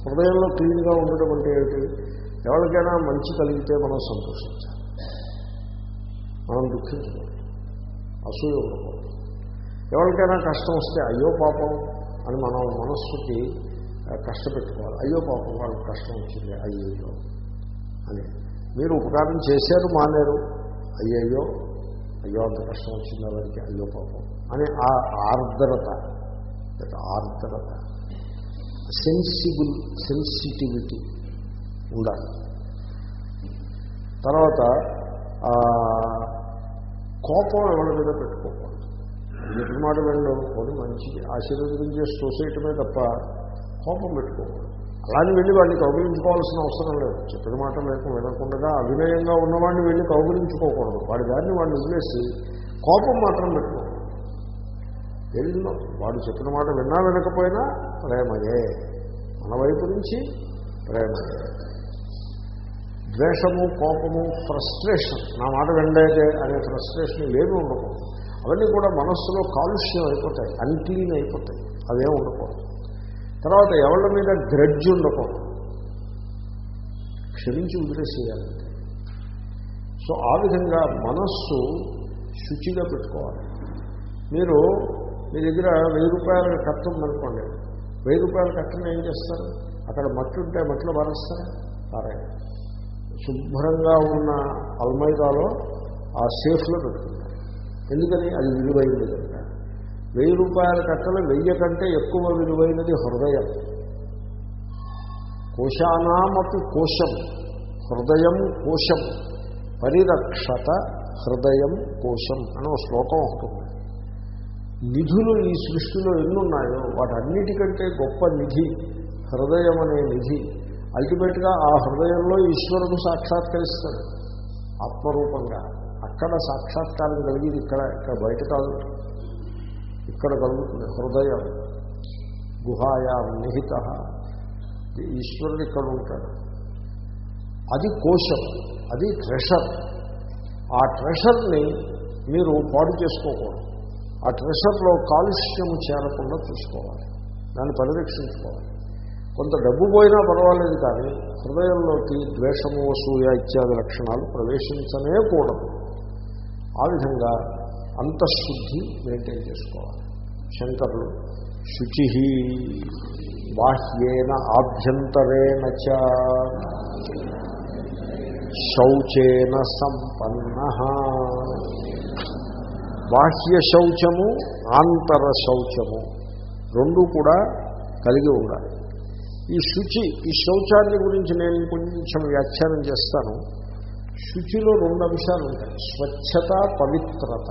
హృదయంలో క్లీన్గా ఉండడం అంటే ఏమిటి? ఎవరికైనా మంచి కలిగితే మనం సంతోషించాలి. మనం దుఃఖించకూడదు. అసూయ ఉండకూడదు. ఎవరికైనా కష్టం వస్తే అయ్యో పాపం అని మనం మనస్సుకి కష్టపెట్టుకోవాలి. అయ్యో పాపం వాళ్ళకి కష్టం వచ్చింది అయ్యయ్యో అని. మీరు ఉపకారం చేశారు మానేరు. అయ్యయ్యో అయ్యో అంత కష్టం వచ్చింది వారికి అయ్యో పాపం అని ఆ ఆర్ద్రత ఆర్ద్రత. సెన్సిబుల్ సెన్సిటివిటీ ఉండాలి. తర్వాత కోపం ఎవరి మీద పెట్టుకోకూడదు. చెప్పిన మాట వెళ్ళడం కొన్ని మంచిది. ఆశీర్వదించే సొసైటీమే తప్ప కోపం పెట్టుకోకూడదు. అలాని వెళ్ళి వాడిని కౌగిలించుకోవాల్సిన అవసరం లేదు. చెప్పిన మాట లేక వినకుండా అవినయంగా ఉన్నవాడిని వెళ్ళి కౌగిలించుకోకూడదు. వాడి దాన్ని వాడిని వదిలేసి కోపం మాత్రం పెట్టుకోకూడదు. వెళ్ళిందో వాడు చెప్పిన మాట విన్నా వినకపోయినా ప్రేమయే. మన వైపు నుంచి ప్రేమయే. ద్వేషము కోపము ఫ్రస్ట్రేషన్ నా మాట వెండేదే అనే ఫ్రస్ట్రేషన్ ఏమీ ఉండకూడదు. అవన్నీ కూడా మనస్సులో కాలుష్యం అయిపోతాయి అన్క్లీన్ అయిపోతాయి. అవేం ఉండకూడదు. తర్వాత ఎవరి మీద గ్రడ్జ్ ఉండకూడదు. క్షమించి వదిలేసేయాలి. సో ఆ విధంగా మనస్సు శుచిగా పెట్టుకోవాలి. మీరు మీ దగ్గర వెయ్యి రూపాయల కట్టం అనుకోండి వెయ్యి రూపాయల కట్టడం ఏం చేస్తారు? అక్కడ మట్టి ఉంటే మట్టిలో పారేస్తారా? పారాయి శుభ్రంగా ఉన్న అల్మైదాలో ఆ సేఫ్లో పెట్టుకుంటారు. ఎందుకని? అది విలువైనది కనుక. వెయ్యి రూపాయల కట్టలు వెయ్యి కంటే ఎక్కువ విలువైనది హృదయం. కోశానామపి కోశం హృదయం కోశం పరిరక్షత హృదయం కోశం అని ఒక శ్లోకం ఉంటుంది నిధులు ఈ సృష్టిలో ఎన్నున్నాయో వాటన్నిటికంటే గొప్ప నిధి హృదయం అనే నిధి. అల్టిమేట్గా ఆ హృదయంలో ఈశ్వరుడు సాక్షాత్కరిస్తాడు. ఆత్మరూపంగా అక్కడ సాక్షాత్కారం కలిగింది ఇక్కడ ఇక్కడ బయట కాదు. ఇక్కడ కలుగుతుంది హృదయం. గుహాయా నిహిత. ఈశ్వరుడు ఇక్కడ ఉంటాడు. అది కోశం. అది ట్రెషర్ ఆ ట్రెషర్ని మీరు పాడు చేసుకోకూడదు. ఆ ట్రెషర్లో కాలుష్యము చేరకుండా చూసుకోవాలి. దాన్ని పరిరక్షించుకోవాలి. కొంత డబ్బు పోయినా పర్వాలేదు కానీ హృదయంలోకి ద్వేషము అసూయ ఇత్యాది లక్షణాలు ప్రవేశించనే కూడదు. ఆ విధంగా అంతఃశుద్ధి మెయింటైన్ చేసుకోవాలి. శంకరులు శుచి బాహ్యేన ఆభ్యంతరేణ చ శౌచేన సంపన్న. బాహ్య శౌచము ఆంతర శౌచము రెండు కూడా కలిగి ఉండాలి. ఈ శుచి ఈ శౌచాన్ని గురించి నేను కొంచెం వ్యాఖ్యానం చేస్తాను. శుచిలో రెండు అంశాలు ఉంటాయి. స్వచ్ఛత పవిత్రత.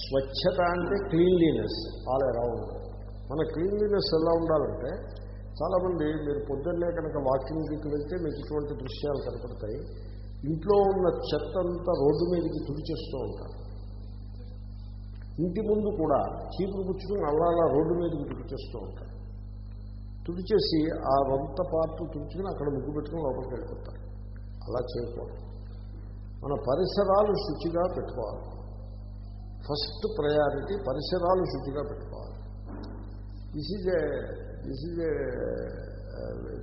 స్వచ్ఛత అంటే క్లీన్లీనెస్ ఆల్ అరౌండ్. మన క్లీన్లీనెస్ ఎలా ఉండాలంటే చాలామంది మీరు పొద్దున్నే కనుక వాకింగ్కి వెళ్తే మీకు ఇటువంటి దృశ్యాలు కనపడతాయి. ఇంట్లో ఉన్న చెత్త అంతా రోడ్డు మీదకి తుడిచేస్తూ ఉంటారు. ఇంటి ముందు కూడా చీపురు పుచ్చుకుని అలా అలా రోడ్డు మీదకి తుడిచేస్తూ ఉంటారు. తుడిచేసి ఆ వంత పార్ట్ తుడుచుకుని అక్కడ ముగ్గు పెట్టుకుని లోపలికి వెళ్ళిపోతారు. అలా చేయకూడదు. మన పరిసరాలు శుచిగా పెట్టుకోవాలి. ఫస్ట్ ప్రయారిటీ పరిసరాలు శుచిగా పెట్టుకోవాలి. This is a this is a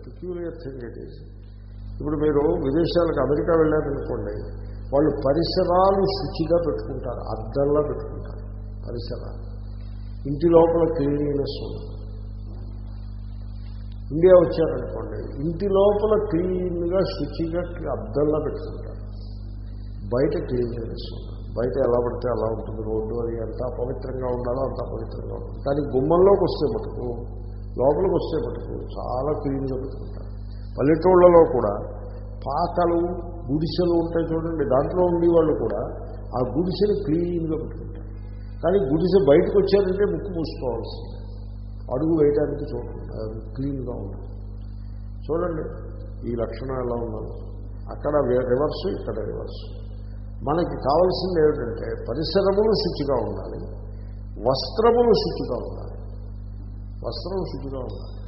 peculiar thing it is ఇప్పుడు మీరు విదేశాలకు అమెరికా వెళ్ళారనుకోండి వాళ్ళు పరిసరాలు శుచిగా పెట్టుకుంటారు. అద్దంలా పెట్టుకుంటారు. పరిసరాలు. ఇంటి లోపల క్లీనినెస్ ఉంది ఇండియా వచ్చారనుకోండి ఇంటి లోపల క్లీన్గా శుచిగా అద్దంలో పెట్టుకుంటారు. బయట క్లీన్లీనెస్ ఉంటుంది బయట ఎలా పడితే అలా ఉంటుంది. రోడ్డు అది ఎంత పవిత్రంగా ఉండాలో అంత పవిత్రంగా ఉంటుంది. కానీ గుమ్మంలోకి వస్తే మటుకు లోపలికి వస్తే మటుకు చాలా క్లీన్గా పెట్టుకుంటారు. పల్లెటూళ్ళలో కూడా పాకలు గుడిసెలు ఉంటాయి చూడండి. దాంట్లో ఉండేవాళ్ళు కూడా ఆ గుడిసెలు క్లీన్గా పెట్టుకుంటారు. కానీ గుడిసె బయటకు వచ్చారంటే ముక్కు మూసుకోవాల్సింది అడుగు వేయడానికి చూడండి క్లీన్గా ఉంటుంది చూడండి ఈ లక్షణం ఎలా ఉన్నది. అక్కడ రివర్స్ ఇక్కడ రివర్స్. మనకి కావాల్సింది ఏమిటంటే పరిసరములు శుచిగా ఉండాలి వస్త్రములు శుచిగా ఉండాలి. వస్త్రం శుచిగా ఉండాలి.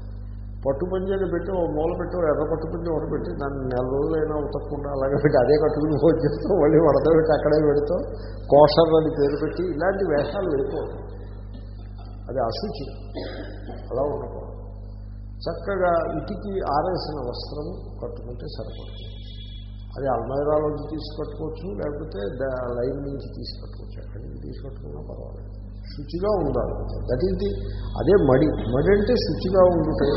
పట్టు పంజాని పెట్టి ఓ మూల పెట్టి ఎర్ర పట్టు పంజా ఒకటి పెట్టి దాన్ని నెల రోజులైనా ఉతకకుండా అలాగే పెట్టి అదే కట్టుకుని భోజనం చేస్తూ మళ్ళీ వడత పెట్టి అక్కడే పెడుతూ కోషర్ అని పేరు పెట్టి ఇలాంటి వేషాలు వెళ్ళిపోవడం అది అశుచి. అలా ఉండకూడదు. చక్కగా ఇటుకి ఆరేసిన వస్త్రము కట్టుకుంటే సరిపడుతుంది అది అల్మైరాలోంచి తీసుకట్టుకోవచ్చు లేకపోతే లైన్ నుంచి తీసుకట్టుకోవచ్చు అక్కడి నుంచి తీసుకట్టుకున్నా పర్వాలేదు. శుచిగా ఉండాలి. దట్ ఈస్ ది అదే మడి. మడి అంటే శుచిగా ఉండుటే.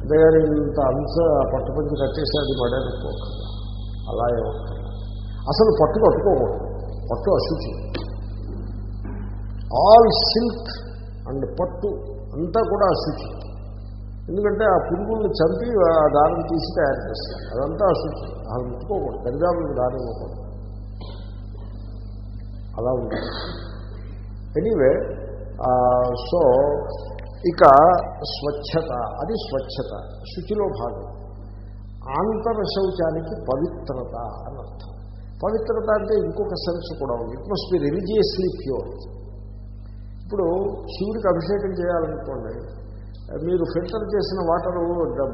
అంతేగాని ఇంత అంశ పట్టుపంచి కట్టేసి అది మడి అనుకోకుండా అలా ఏమవుతుంది అసలు పట్టు కట్టుకోకూడదు. పట్టు అశుచి. ఆల్ సిల్క్ అండ్ పట్టు అంతా కూడా అశుచి. ఎందుకంటే ఆ పురుగుల్ని చంపి ఆ దారం తీసి తయారు చేస్తారు. అదంతా అశుచి. అది ముట్టుకోకూడదు. దరిదాపులకు దారి ఇవ్వకూడదు. అలా ఉంటుంది ఎనీవే సో ఇక స్వచ్ఛత అది స్వచ్ఛత శుచిలో భాగం. ఆంతర శౌచానికి పవిత్రత అని అర్థం. పవిత్రత అంటే ఇంకొక సెన్స్ కూడా ఉంది. It must be religiously pure ఇప్పుడు శివుడికి అభిషేకం చేయాలనుకోండి మీరు ఫిల్టర్ చేసిన వాటర్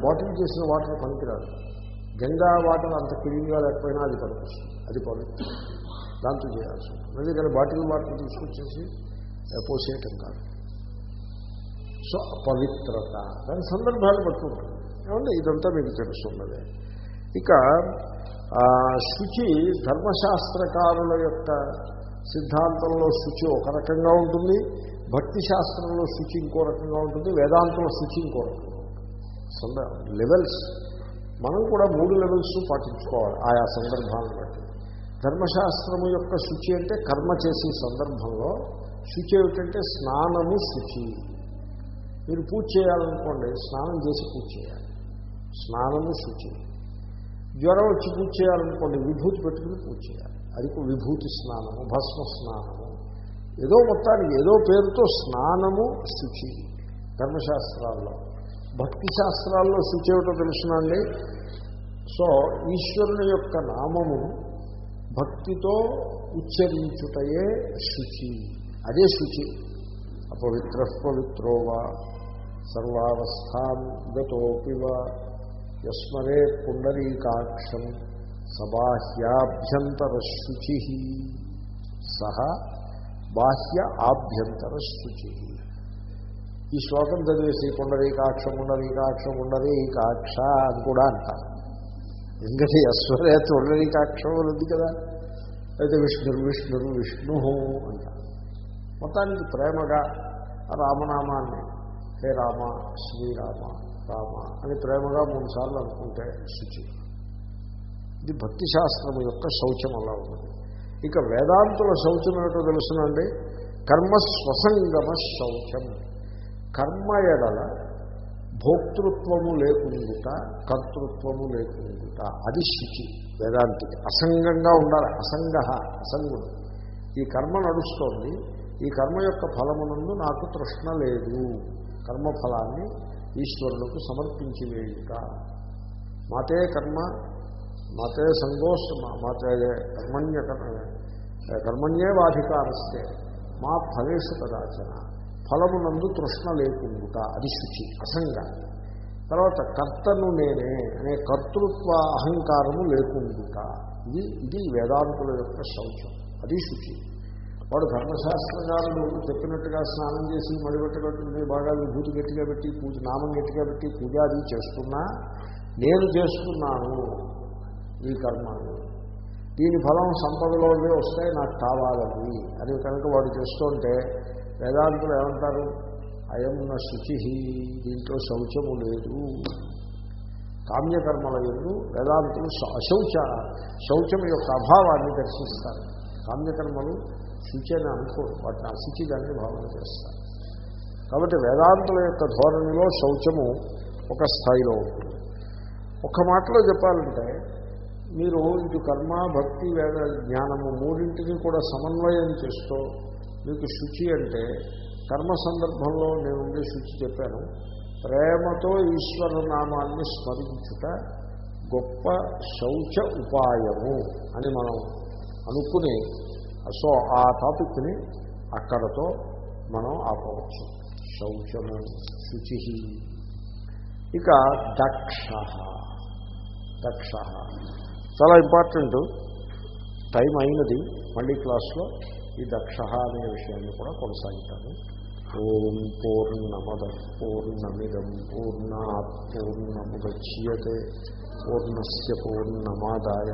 బాటిల్ చేసిన వాటర్ పనికిరాదు. గంగా వాటర్ అంత క్లీన్గా లేకపోయినా అది పనికొస్తుంది అది పవిత్రం. దాంతో చేయాల్సి ఉంటుంది. ఎందుకంటే బాటిల్ వాటర్ తీసుకొచ్చేసి పోసేయటం కాదు. సో పవిత్రత దాని సందర్భాలు ఉంటుంది. ఏమంటే ఇదంతా మీకు తెలుస్తున్నదే ఇక శుచి ధర్మశాస్త్రకారుల యొక్క సిద్ధాంతంలో శుచి ఒక రకంగా ఉంటుంది. భక్తి శాస్త్రంలో శుచి ఇంకో రకంగా ఉంటుంది. వేదాంతంలో శుచి ఇంకో రకంగా ఉంటుంది. లెవెల్స్ మనం కూడా మూడు లెవెల్స్ పాటించుకోవాలి. ఆయా సందర్భాలను బట్టి. ధర్మశాస్త్రము యొక్క శుచి అంటే కర్మ చేసే సందర్భంలో శుచి ఏమిటంటే స్నానము శుచి. మీరు పూజ చేయాలనుకోండి స్నానం చేసి పూజ చేయాలి. స్నానము శుచి. జ్వరం వచ్చి పూజ చేయాలనుకోండి విభూతి పెట్టుకుని పూజ చేయాలి. అది విభూతి స్నానము భస్మ స్నానము. ఏదో మొత్తానికి ఏదో పేరుతో స్నానము శుచి. ధర్మశాస్త్రాల్లో. భక్తి శాస్త్రాల్లో శుచి ఏమిటో తెలుసునండి? సో ఈశ్వరుని యొక్క నామము భక్తితో ఉచ్చరించుటయే శుచి. అదే శుచి. అపవిత్ర పవిత్రో వా. సర్వావస్థాం గతోపివ యస్మరే పుండరీకాక్షం సబాహ్యాభ్యంతర శుచి సహ బాహ్య ఆభ్యంతర శుచి ఈ శ్లోకం చదివేసి పుండరీకాక్షం ఉండరీకాక్షం ఉండరీకాక్ష అని కూడా అంటారు. ఎందుకంటే యశ్వరే పుండరీకాక్షం అని ఉంది కదా. అయితే విష్ణురు విష్ణురు విష్ణు అంట. మొత్తానికి ప్రేమగా రామనామాన్ని హే రామ శ్రీరామ రామ అని ప్రేమగా మూడుసార్లు అనుకుంటే శుచి. ఇది భక్తి శాస్త్రం యొక్క శౌచం అలా ఉన్నది. ఇక వేదాంతుల శౌచం ఏమిటో తెలుసునండి. కర్మ స్వసంగమ శౌచం. కర్మ ఎడల భోక్తృత్వము లేకుండుట కర్తృత్వము లేకుండుట అది శుచి వేదాంతికి అసంగంగా ఉండాలి. అసంగ అసంగుడు ఈ కర్మ నడుస్తోంది. ఈ కర్మ యొక్క ఫలమునందు నాకు తృష్ణ లేదు. కర్మఫలాన్ని ఈశ్వరులకు సమర్పించి వేయుట మాతే కర్మ మాతే సంగోస్ మాతే కర్మణ్య కర్మణ్యేవాధికారస్తే మా ఫలేషు కదాచన. ఫలమునందు తృష్ణ లేకుండుట అది శుచి అసంగ. తర్వాత కర్తను నేనే అనే కర్తృత్వ అహంకారము లేకుండుట ఇది ఇది వేదాంతుల యొక్క శౌచం అది శుచి. వాడు ధర్మశాస్త్రకారులు చెప్పినట్టుగా స్నానం చేసి మడిపెట్టగట్టుకుని బాగా విభూతి గట్టిగా పెట్టి పూజ నామం గట్టిగా పెట్టి పూజ అది చేస్తున్నా నేను చేస్తున్నాను ఈ కర్మను. దీని ఫలం సంపదలోనే వస్తాయి నాకు కావాలని అని కనుక వాడు చేస్తుంటే వేదాంతులు ఏమంటారు? అయం నా శుచి దీంట్లో శౌచము లేదు. కామ్యకర్మల ఎందు వేదాంతులు అశౌచ శౌచం యొక్క అభావాన్ని దర్శిస్తారు. కామ్యకర్మలు శుచి అని అనుకోరు. వాటిని అశుచిగానే భావన చేస్తారు. కాబట్టి వేదాంతుల యొక్క ధోరణిలో శౌచము ఒక స్థాయిలో ఉంటుంది. ఒక మాటలో చెప్పాలంటే మీరు ఇటు కర్మ భక్తి వేద జ్ఞానము మూడింటిని కూడా సమన్వయం చేస్తూ మీకు శుచి అంటే కర్మ సందర్భంలో నేను ఉండే శుచి చెప్పాను. ప్రేమతో ఈశ్వర నామాన్ని స్మరించుట గొప్ప శౌచ ఉపాయము అని మనం అనుకుని సో ఆ టాపిక్ని అక్కడతో మనం ఆపవచ్చు. శౌచము శుచి. ఇక దక్ష. దక్ష. చాలా ఇంపార్టెంట్. టైం అయినది మళ్ళీ క్లాస్లో. ఈ దక్ష అనే విషయాన్ని కూడా కొనసాగుతాను. ఓం పూర్ణమద పూర్ణమిదం పూర్ణా పూర్ణముద్యతే పూర్ణస్ పూర్ణమాదాయ.